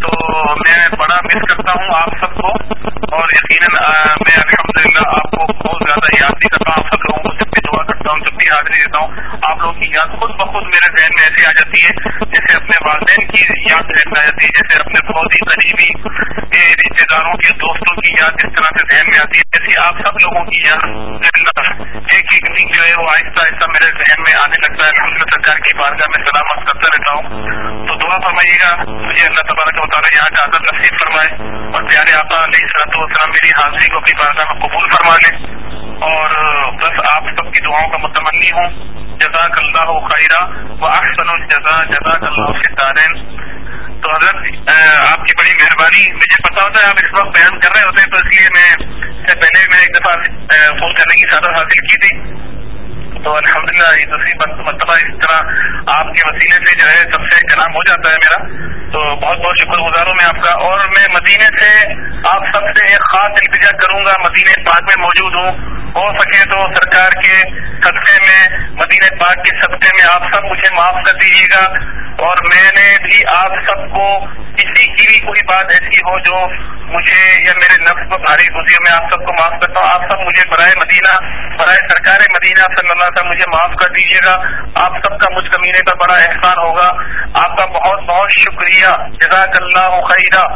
تو میں بڑا مس کرتا ہوں آپ سب کو۔ اور یقیناً میں الحمد للہ آپ کو بہت زیادہ یاد بھی کرتا ہوں۔ آپ سب لوگوں کو جب بھی دعا کرتا ہوں، جب بھی حاضری دیتا ہوں، آپ لوگوں کی یاد خود بخود میرے ذہن میں آ جاتی ہے جیسے اپنے والدین کی یاد ذہن میں آ جاتی ہے جیسے اپنے بہت ہی قریبی رشتے داروں کے دوستوں کی یاد جس طرح سے ذہن میں آتی ہے جیسے آپ سب لوگوں کی یاد ایک ایک دن جو ہے، وہ آہستہ آہستہ میرے ذہن میں آنے لگتا ہے۔ الحمد للہ سرکار کی بارگاہ میں سلامت کرتا رہتا ہوں۔ تو دعا فرمائیے گا، مجھے اللہ تبارک و تعالیٰ یہاں کا عادت نصیب فرمائے اور پیارے آقا علیہ صلاحت وسلم میری حاضری کو اپنی بارگاہ میں قبول فرما لے۔ اور بس آپ سب کی دعاؤں کا متمنی ہوں۔ جزاک اللہ خیرہ و احسن الجزا جزاک اللہ فطارین تو حضرت آپ کی بڑی مہربانی، مجھے پتا ہوتا ہے آپ اس وقت بیان کر رہے ہوتے ہیں، تو اس لیے میں سے پہلے میں ایک دفعہ فون کرنے کی سعادت حاصل کی تھی۔ تو الحمد للہ یہ دوسری مرتبہ اس طرح آپ کے وسیلے سے جو ہے، سب سے کلام ہو جاتا ہے میرا۔ تو بہت بہت شکر گزار ہوں میں آپ کا۔ اور میں مدینے سے آپ سب سے ایک خاص التجا کروں گا۔ مدینے پاک میں موجود ہوں۔ ہو سکے تو سرکار کے صدقے میں، مدینہ پاک کے صدقے میں آپ سب مجھے معاف کر دیجیے گا۔ اور میں نے بھی آپ سب کو کسی کی بھی کوئی بات ایسی ہو جو مجھے یا میرے نفس کو بھاری گزری میں آپ سب کو معاف کرتا ہوں۔ آپ سب مجھے برائے مدینہ، برائے سرکار مدینہ صلی اللہ علیہ وسلم مجھے معاف کر دیجیے گا۔ آپ سب کا مجھ کمینے کا بڑا احسان ہوگا۔ آپ کا بہت بہت شکریہ۔ جزاک اللہ خیرہ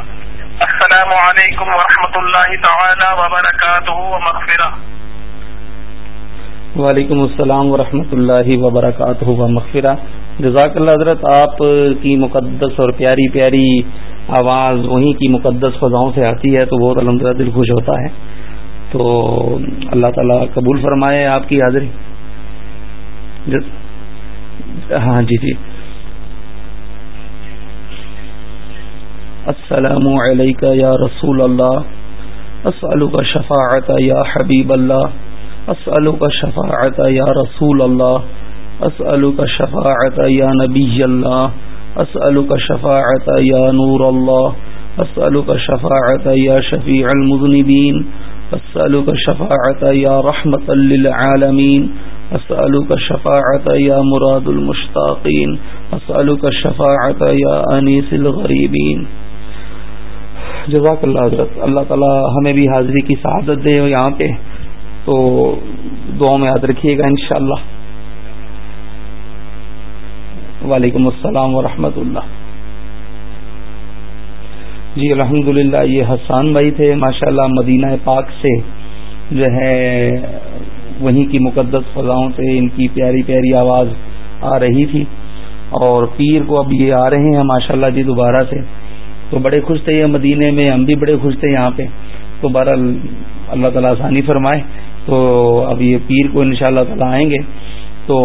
السلام علیکم ورحمۃ اللہ تعالی وبرکاتہ۔ مغفرہ وعلیکم السلام ورحمۃ اللہ وبرکاتہ و مغفرہ جزاک اللہ حضرت، آپ کی مقدس اور پیاری پیاری آواز وہیں کی مقدس فضاؤں سے آتی ہے تو بہت الحمد للہ دل خوش ہوتا ہے۔ تو اللہ تعالیٰ قبول فرمائے آپ کی حاضری۔ ہاں جی جی۔ السلام علیکم یا رسول اللہ السلام شفاعت یا حبیب اللہ۔ اسألك الشفاعة يا رسول الله. اسألك الشفاعة يا نبي الله. اسألك الشفاعة يا نور الله. اسألك الشفاعة يا شفيع المذنبين. اسألك الشفاعة يا رحمة للعالمين. اسألك الشفاعة يا مراد المشتاقين. اسألك الشفاعة يا انیس الغریبین جزاک اللہ حضرت. اللہ تعالی ہمیں بھی حاضری کی سعادت دے یہاں پہ. تو دعا میں یاد رکھیے گا انشاءاللہ۔ وعلیکم السلام ورحمۃ اللہ۔ جی الحمد یہ حسان بھائی تھے ماشاء اللہ مدینہ پاک سے جو ہے، وہیں کی مقدس فضاؤں سے ان کی پیاری پیاری آواز آ رہی تھی۔ اور پیر کو اب یہ آ رہے ہیں ماشاء اللہ جی دوبارہ سے۔ تو بڑے خوش تھے یہ مدینے میں، ہم بھی بڑے خوش تھے یہاں پہ۔ تو بہر اللہ تعالیٰ آسانی فرمائے۔ تو اب یہ پیر کو ان شاء اللہ تعالیٰ آئیں گے تو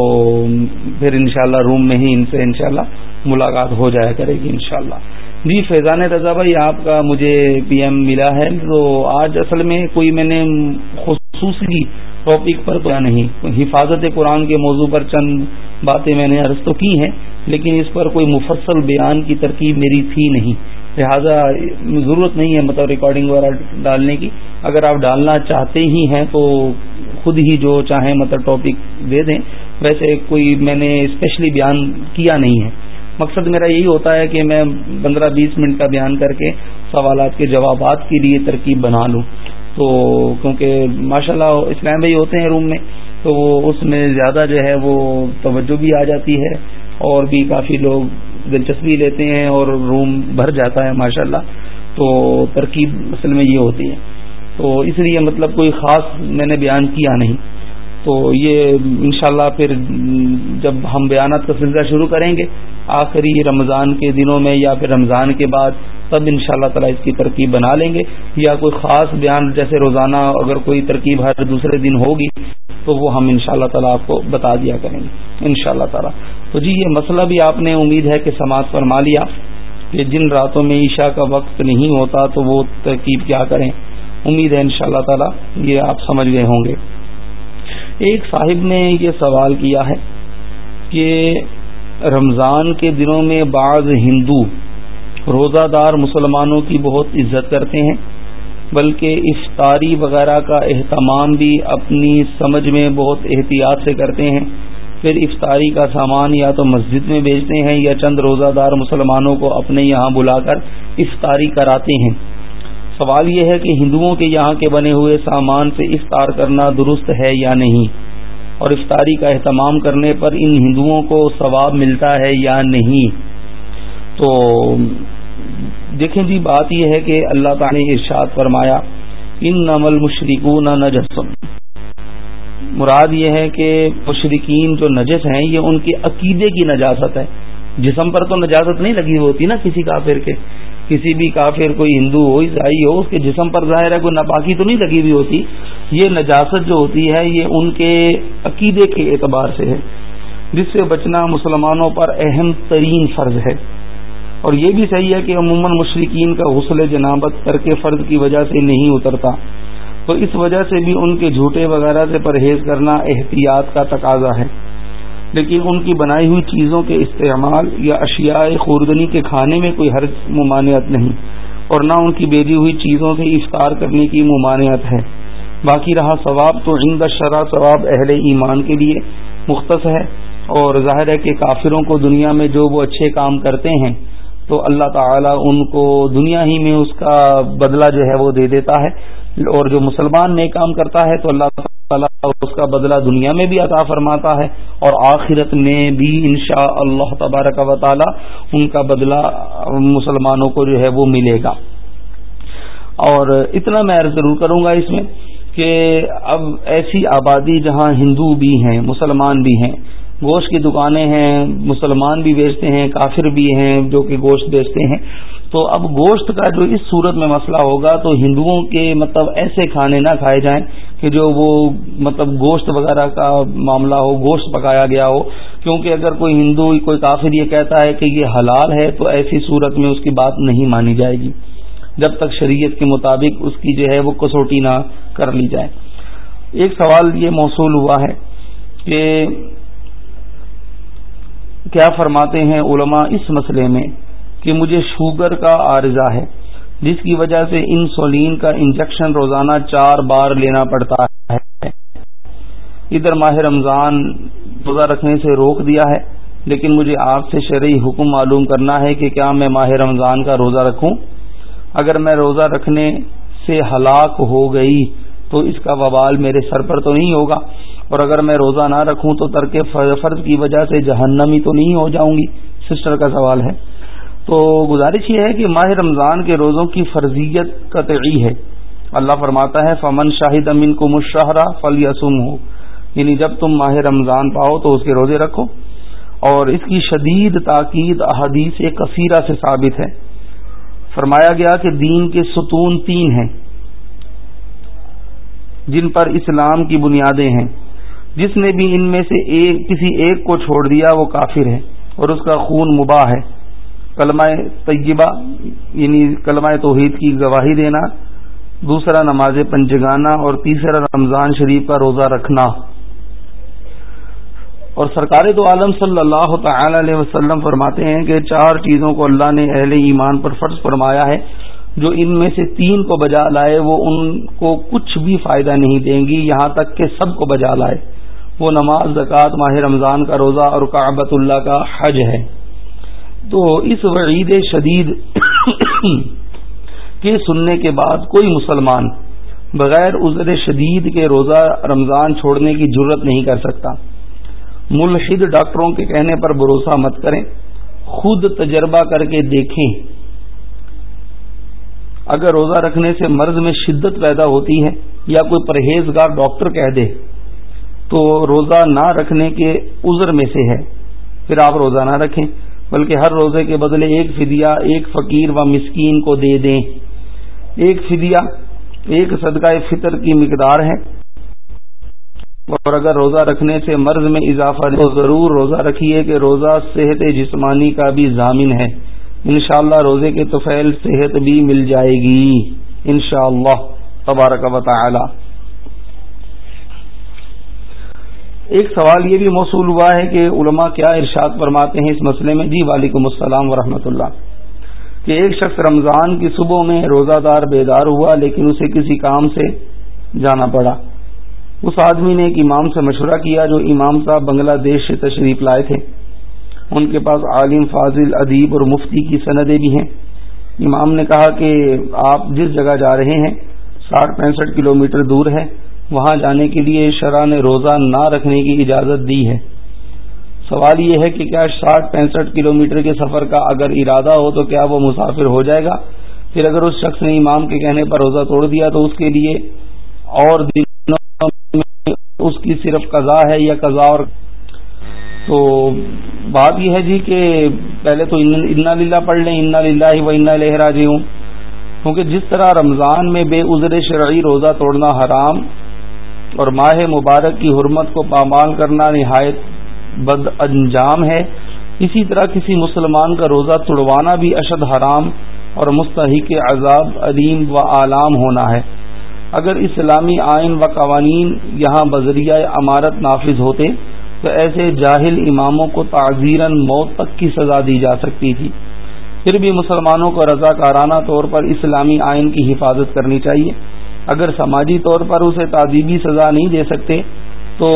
پھر انشاءاللہ روم میں ہی ان سے انشاءاللہ ملاقات ہو جایا کرے گی انشاءاللہ۔ جی فیضان رضا بھائی آپ کا مجھے پی ایم ملا ہے، تو آج اصل میں کوئی میں نے خصوصی ٹاپک پر تو نہیں، حفاظت قرآن کے موضوع پر چند باتیں میں نے عرض تو کی ہیں، لیکن اس پر کوئی مفصل بیان کی ترکیب میری تھی نہیں۔ لہذا ضرورت نہیں ہے مطلب ریکارڈنگ وغیرہ ڈالنے کی۔ اگر آپ ڈالنا چاہتے ہی ہیں تو خود ہی جو چاہیں مطلب ٹاپک دے دیں۔ ویسے کوئی میں نے اسپیشلی بیان کیا نہیں ہے۔ مقصد میرا یہی ہوتا ہے کہ میں پندرہ بیس منٹ کا بیان کر کے سوالات کے جوابات کے لیے ترکیب بنا لوں۔ تو کیونکہ ماشاء اللہ اسلام بھائی ہوتے ہیں روم میں، تو اس میں زیادہ جو ہے وہ توجہ بھی آ جاتی ہے اور بھی کافی لوگ دلچسپی لیتے ہیں اور روم بھر جاتا ہے ماشاء اللہ تو ترکیب اصل میں یہ ہوتی ہے۔ تو اس لیے مطلب کوئی خاص میں نے بیان کیا نہیں۔ تو یہ انشاءاللہ پھر جب ہم بیانات کا سلسلہ شروع کریں گے، آخری رمضان کے دنوں میں یا پھر رمضان کے بعد، تب ان شاء اللہ تعالیٰ اس کی ترکیب بنا لیں گے۔ یا کوئی خاص بیان، جیسے روزانہ اگر کوئی ترکیب ہر دوسرے دن ہوگی، تو وہ ہم ان شاء اللہ تعالیٰ آپ کو بتا دیا کریں گے۔ ان شاء اللہ تعالیٰ۔ تو جی یہ مسئلہ بھی آپ نے امید ہے کہ سماعت فرما لیا کہ جن راتوں میں عشاء کا وقت نہیں ہوتا تو وہ ترکیب کیا کریں۔ امید ہے ان شاء اللہ تعالیٰ یہ آپ سمجھ گئے ہوں گے۔ ایک صاحب نے یہ سوال کیا ہے کہ رمضان کے دنوں میں بعض ہندو روزہ دار مسلمانوں کی بہت عزت کرتے ہیں، بلکہ افطاری وغیرہ کا اہتمام بھی اپنی سمجھ میں بہت احتیاط سے کرتے ہیں۔ پھر افطاری کا سامان یا تو مسجد میں بیچتے ہیں یا چند روزہ دار مسلمانوں کو اپنے یہاں بلا کر افطاری کراتے ہیں۔ سوال یہ ہے کہ ہندوؤں کے یہاں کے بنے ہوئے سامان سے افطار کرنا درست ہے یا نہیں؟ اور افطاری کا اہتمام کرنے پر ان ہندوؤں کو ثواب ملتا ہے یا نہیں؟ تو دیکھیں جی بات یہ ہے کہ اللہ تعالی نے ارشاد فرمایا ان نمل مشرقون نجسم مراد یہ ہے کہ مشرقین جو نجس ہیں، یہ ان کے عقیدے کی نجاست ہے۔ جسم پر تو نجازت نہیں لگی ہوتی نا کسی کافر کے۔ کسی بھی کافر، کوئی ہندو ہو، عیسائی ہو، اس کے جسم پر ظاہر ہے، کوئی ناپاکی تو نہیں لگی ہوئی ہوتی۔ یہ نجاست جو ہوتی ہے، یہ ان کے عقیدے کے اعتبار سے ہے۔ جس سے بچنا مسلمانوں پر اہم ترین فرض ہے۔ اور یہ بھی صحیح ہے کہ عموماً مشرقین کا غسل جنابت کر کے فرض کی وجہ سے نہیں اترتا۔ تو اس وجہ سے بھی ان کے جھوٹے وغیرہ سے پرہیز کرنا احتیاط کا تقاضا ہے۔ لیکن ان کی بنائی ہوئی چیزوں کے استعمال یا اشیاء خوردنی کے کھانے میں کوئی حرض ممانعت نہیں، اور نہ ان کی بیجی ہوئی چیزوں سے افطار کرنے کی ممانعت ہے۔ باقی رہا ثواب تو عند شرح ثواب اہل ایمان کے لیے مختص ہے۔ اور ظاہر ہے کہ کافروں کو دنیا میں جو وہ اچھے کام کرتے ہیں، تو اللہ تعالی ان کو دنیا ہی میں اس کا بدلہ جو ہے وہ دے دیتا ہے۔ اور جو مسلمان نئے کام کرتا ہے تو اللہ تعالیٰ اس کا بدلہ دنیا میں بھی عطا فرماتا ہے اور آخرت میں بھی انشاء اللہ تبارک و تعالی ان کا بدلہ مسلمانوں کو جو ہے وہ ملے گا۔ اور اتنا میں ضرور کروں گا اس میں کہ اب ایسی آبادی جہاں ہندو بھی ہیں، مسلمان بھی ہیں گوشت کی دکانیں ہیں، مسلمان بھی بیچتے ہیں، کافر بھی ہیں جو کہ گوشت بیچتے ہیں۔ تو اب گوشت کا جو اس صورت میں مسئلہ ہوگا تو ہندوؤں کے مطلب ایسے کھانے نہ کھائے جائیں کہ جو وہ مطلب گوشت وغیرہ کا معاملہ ہو، گوشت پکایا گیا ہو۔ کیونکہ اگر کوئی ہندو، کوئی کافر یہ کہتا ہے کہ یہ حلال ہے تو ایسی صورت میں اس کی بات نہیں مانی جائے گی۔ جب تک شریعت کے مطابق اس کی جو ہے وہ کسوٹی نہ کر لی جائے۔ ایک سوال یہ موصول ہوا ہے کہ کیا فرماتے ہیں علماء اس مسئلے میں کہ مجھے شوگر کا عارضہ ہے، جس کی وجہ سے انسولین کا انجیکشن روزانہ چار بار لینا پڑتا ہے۔ ادھر ماہ رمضان روزہ رکھنے سے روک دیا ہے، لیکن مجھے آپ سے شرعی حکم معلوم کرنا ہے کہ کیا میں ماہ رمضان کا روزہ رکھوں۔ اگر میں روزہ رکھنے سے ہلاک ہو گئی تو اس کا وبال میرے سر پر تو نہیں ہوگا۔ اور اگر میں روزہ نہ رکھوں تو ترک فرض کی وجہ سے جہنمی تو نہیں ہو جاؤں گی؟ سسٹر کا سوال ہے۔ تو گزارش یہ ہے کہ ماہ رمضان کے روزوں کی فرضیت قطعی ہے۔ اللہ فرماتا ہے، فمن شاہد امین کو مشاہرہ فل یسم ہو یعنی جب تم ماہ رمضان پاؤ تو اس کے روزے رکھو۔ اور اس کی شدید تاکید احادیث کثیرہ سے ثابت ہے۔ فرمایا گیا کہ دین کے ستون تین ہیں۔ جن پر اسلام کی بنیادیں ہیں۔ جس نے بھی ان میں سے ایک کسی ایک کو چھوڑ دیا، وہ کافر ہے اور اس کا خون مباح ہے۔ کلمہ طیبہ یعنی کلمہ توحید کی گواہی دینا، دوسرا نماز پنجگانہ اور تیسرا رمضان شریف کا روزہ رکھنا۔ اور سرکار تو عالم صلی اللہ تعالی علیہ وسلم فرماتے ہیں کہ چار چیزوں کو اللہ نے اہل ایمان پر فرض فرمایا ہے۔ جو ان میں سے تین کو بجا لائے، وہ ان کو کچھ بھی فائدہ نہیں دیں گی، یہاں تک کہ سب کو بجا لائے۔ وہ نماز، زکوٰۃ، ماہ رمضان کا روزہ اور کعبۃ اللہ کا حج ہے۔ تو اس وعید شدید کے سننے کے بعد کوئی مسلمان بغیر عذر شدید کے روزہ رمضان چھوڑنے کی ضرورت نہیں کر سکتا۔ ملحد ڈاکٹروں کے کہنے پر بھروسہ مت کریں۔ خود تجربہ کر کے دیکھیں۔ اگر روزہ رکھنے سے مرض میں شدت پیدا ہوتی ہے یا کوئی پرہیزگار ڈاکٹر کہہ دے تو روزہ نہ رکھنے کے عذر میں سے ہے۔ پھر آپ روزہ نہ رکھیں، بلکہ ہر روزے کے بدلے ایک فدیہ ایک فقیر و مسکین کو دے دیں۔ ایک فدیہ، ایک صدقہ فطر کی مقدار ہے۔ اور اگر روزہ رکھنے سے مرض میں اضافہ تو ضرور روزہ رکھیے کہ روزہ صحت جسمانی کا بھی ضامن ہے۔ انشاءاللہ روزے کے توفیل صحت بھی مل جائے گی۔ انشاءاللہ تبارک و تعالی۔ ایک سوال یہ بھی موصول ہوا ہے کہ علماء کیا ارشاد فرماتے ہیں اس مسئلے میں؟ جی وعلیکم السلام ورحمۃ اللہ۔ کہ ایک شخص رمضان کی صبح میں روزہ دار بیدار ہوا لیکن اسے کسی کام سے جانا پڑا۔ اس آدمی نے ایک امام سے مشورہ کیا جو امام صاحب بنگلہ دیش سے تشریف لائے تھے۔ ان کے پاس عالم فاضل، ادیب اور مفتی کی سندیں بھی ہیں۔ امام نے کہا کہ آپ جس جگہ جا رہے ہیں، ساٹھ پینسٹھ کلومیٹر دور ہے۔ وہاں جانے کے لیے شرح نے روزہ نہ رکھنے کی اجازت دی ہے۔ سوال یہ ہے کہ کیا ساٹھ پینسٹھ کلومیٹر کے سفر کا اگر ارادہ ہو تو کیا وہ مسافر ہو جائے گا؟ پھر اگر اس شخص نے امام کے کہنے پر روزہ توڑ دیا تو اس کے لیے اور دنوں میں اس کی صرف قضا ہے یا قضا اور تو بات یہ ہے جی کہ پہلے تو انا للہ پڑھ لیں، انا للہ ہی و انا لہرا جی ہوں کیونکہ جس طرح رمضان میں بے عذر شرعی روزہ توڑنا حرام اور ماہ مبارک کی حرمت کو پامال کرنا نہایت بد انجام ہے۔ اسی طرح کسی مسلمان کا روزہ توڑوانا بھی اشد حرام اور مستحق عذاب، علیم و عالام ہونا ہے۔ اگر اسلامی آئین و قوانین یہاں بذریعہ امارت نافذ ہوتے، تو ایسے جاہل اماموں کو تعزیرن موت تک کی سزا دی جا سکتی تھی۔ پھر بھی مسلمانوں کو رضا کارانہ طور پر اسلامی آئین کی حفاظت کرنی چاہیے۔ اگر سماجی طور پر اسے تعدیبی سزا نہیں دے سکتے، تو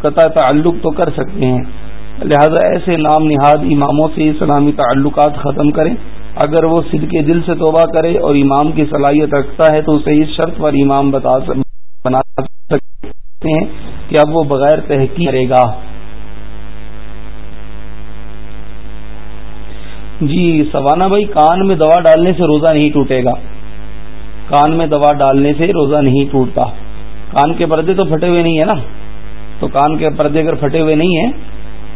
قطع تعلق تو کر سکتے ہیں۔ لہذا ایسے نام نہاد اماموں سے اسلامی تعلقات ختم کریں۔ اگر وہ سد کے دل سے توبہ کرے اور امام کی صلاحیت رکھتا ہے، تو اسے اس شرط پر امام بتا بنا سکتے ہیں کہ اب وہ بغیر تحقیق کرے گا۔ جی سوانا بھائی، کان میں دوا ڈالنے سے روزہ نہیں ٹوٹے گا۔ کان میں دوا ڈالنے سے روزہ نہیں ٹوٹتا۔ کان کے پردے تو پھٹے ہوئے نہیں ہے نا۔ تو کان کے پردے اگر پھٹے ہوئے نہیں ہیں،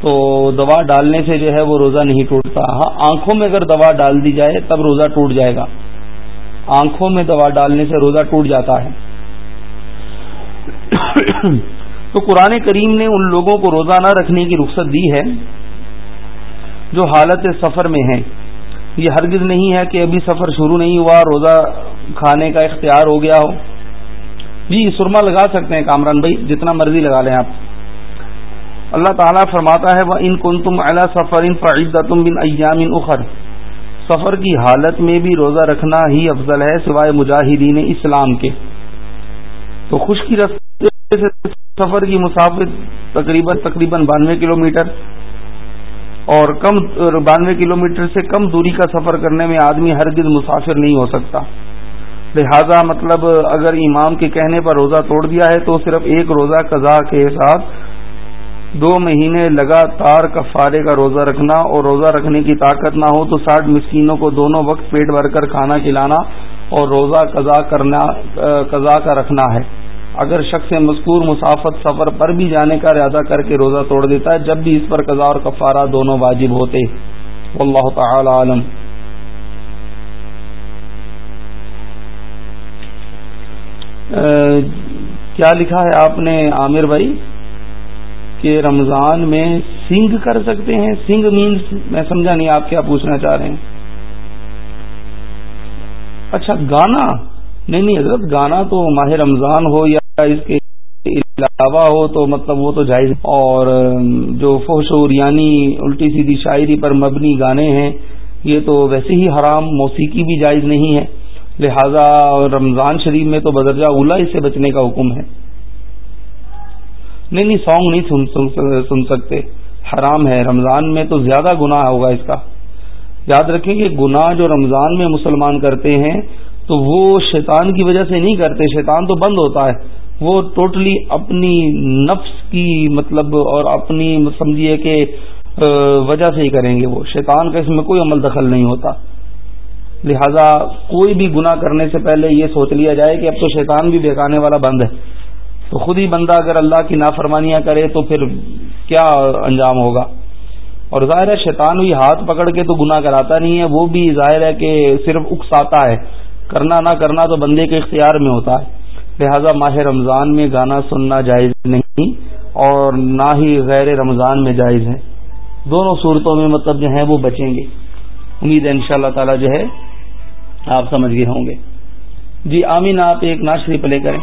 تو دوا ڈالنے سے جو ہے وہ روزہ نہیں ٹوٹتا۔ ہاں آنکھوں میں اگر دوا ڈال دی جائے تب روزہ ٹوٹ جائے گا۔ آنکھوں میں دوا ڈالنے سے روزہ ٹوٹ جاتا ہے۔ تو قرآن کریم نے ان لوگوں کو روزہ نہ رکھنے کی رخصت دی ہے جو حالت سفر میں ہیں۔ یہ ہرگز نہیں ہے کہ ابھی سفر شروع نہیں ہوا، روزہ کھانے کا اختیار ہو گیا ہو۔ جی سرما لگا سکتے ہیں کامران بھائی، جتنا مرضی لگا لیں آپ۔ اللہ تعالیٰ فرماتا ہے وہ ان کن تم اعلیٰ سفر ان بن ایام ان اخر سفر کی حالت میں بھی روزہ رکھنا ہی افضل ہے، سوائے مجاہدین اسلام کے۔ تو خشکی رستے سے سفر کی مسافر تقریباً تقریباً بانوے کلو میٹر۔ اور کم بانوے کلو میٹر سے کم دوری کا سفر کرنے میں آدمی ہرگز مسافر نہیں ہو سکتا۔ لہذا مطلب اگر امام کے کہنے پر روزہ توڑ دیا ہے تو صرف ایک روزہ قضا کے ساتھ دو مہینے لگاتار کفارے کا روزہ رکھنا اور روزہ رکھنے کی طاقت نہ ہو تو ساٹھ مسکینوں کو دونوں وقت پیٹ بھر کر کھانا کھلانا اور روزہ قضا کرنا قضا کا رکھنا ہے۔ اگر شخص مذکور مسافت سفر پر بھی جانے کا ارادہ کر کے روزہ توڑ دیتا ہے، جب بھی اس پر قضا اور کفارہ دونوں واجب ہوتے۔ واللہ تعالی عالم۔ کیا لکھا ہے آپ نے عامر بھائی کہ رمضان میں سنگ کر سکتے ہیں؟ سنگ مینس میں سمجھا نہیں آپ کیا پوچھنا چاہ رہے ہیں۔ اچھا گانا؟ نہیں نہیں، حضرت، گانا تو ماہ رمضان ہو یا اس کے علاوہ ہو تو مطلب وہ تو جائز اور جو فوشور یعنی الٹی سیدھی شاعری پر مبنی گانے ہیں، یہ تو ویسے ہی حرام، موسیقی بھی جائز نہیں ہے۔ لہذا رمضان شریف میں تو بدرجہ اولا اس سے بچنے کا حکم ہے۔ نہیں نہیں سانگ نہیں سن سکتے۔ حرام ہے۔ رمضان میں تو زیادہ گناہ ہوگا اس کا۔ یاد رکھیں کہ گناہ جو رمضان میں مسلمان کرتے ہیں، تو وہ شیطان کی وجہ سے نہیں کرتے۔ شیطان تو بند ہوتا ہے۔ وہ ٹوٹلی اپنی نفس کی مطلب اور اپنی، سمجھیے کہ وجہ سے ہی کریں گے وہ۔ شیطان کا اس میں کوئی عمل دخل نہیں ہوتا۔ لہذا کوئی بھی گناہ کرنے سے پہلے یہ سوچ لیا جائے کہ اب تو شیطان بھی بہکانے والا بند ہے۔ تو خود ہی بندہ اگر اللہ کی نافرمانیاں کرے تو پھر کیا انجام ہوگا؟ اور ظاہر ہے شیطان بھی ہاتھ پکڑ کے تو گناہ کراتا نہیں ہے، وہ بھی ظاہر ہے کہ صرف اکساتا ہے۔ کرنا نہ کرنا تو بندے کے اختیار میں ہوتا ہے۔ لہذا ماہ رمضان میں گانا سننا جائز نہیں اور نہ ہی غیر رمضان میں جائز ہے۔ دونوں صورتوں میں مطلب جو ہیں وہ بچیں گے۔ امید ہے ان شاء اللہ تعالی جو ہے آپ سمجھ گئے ہوں گے۔ جی آمین، آپ ایک ناشری پلے کریں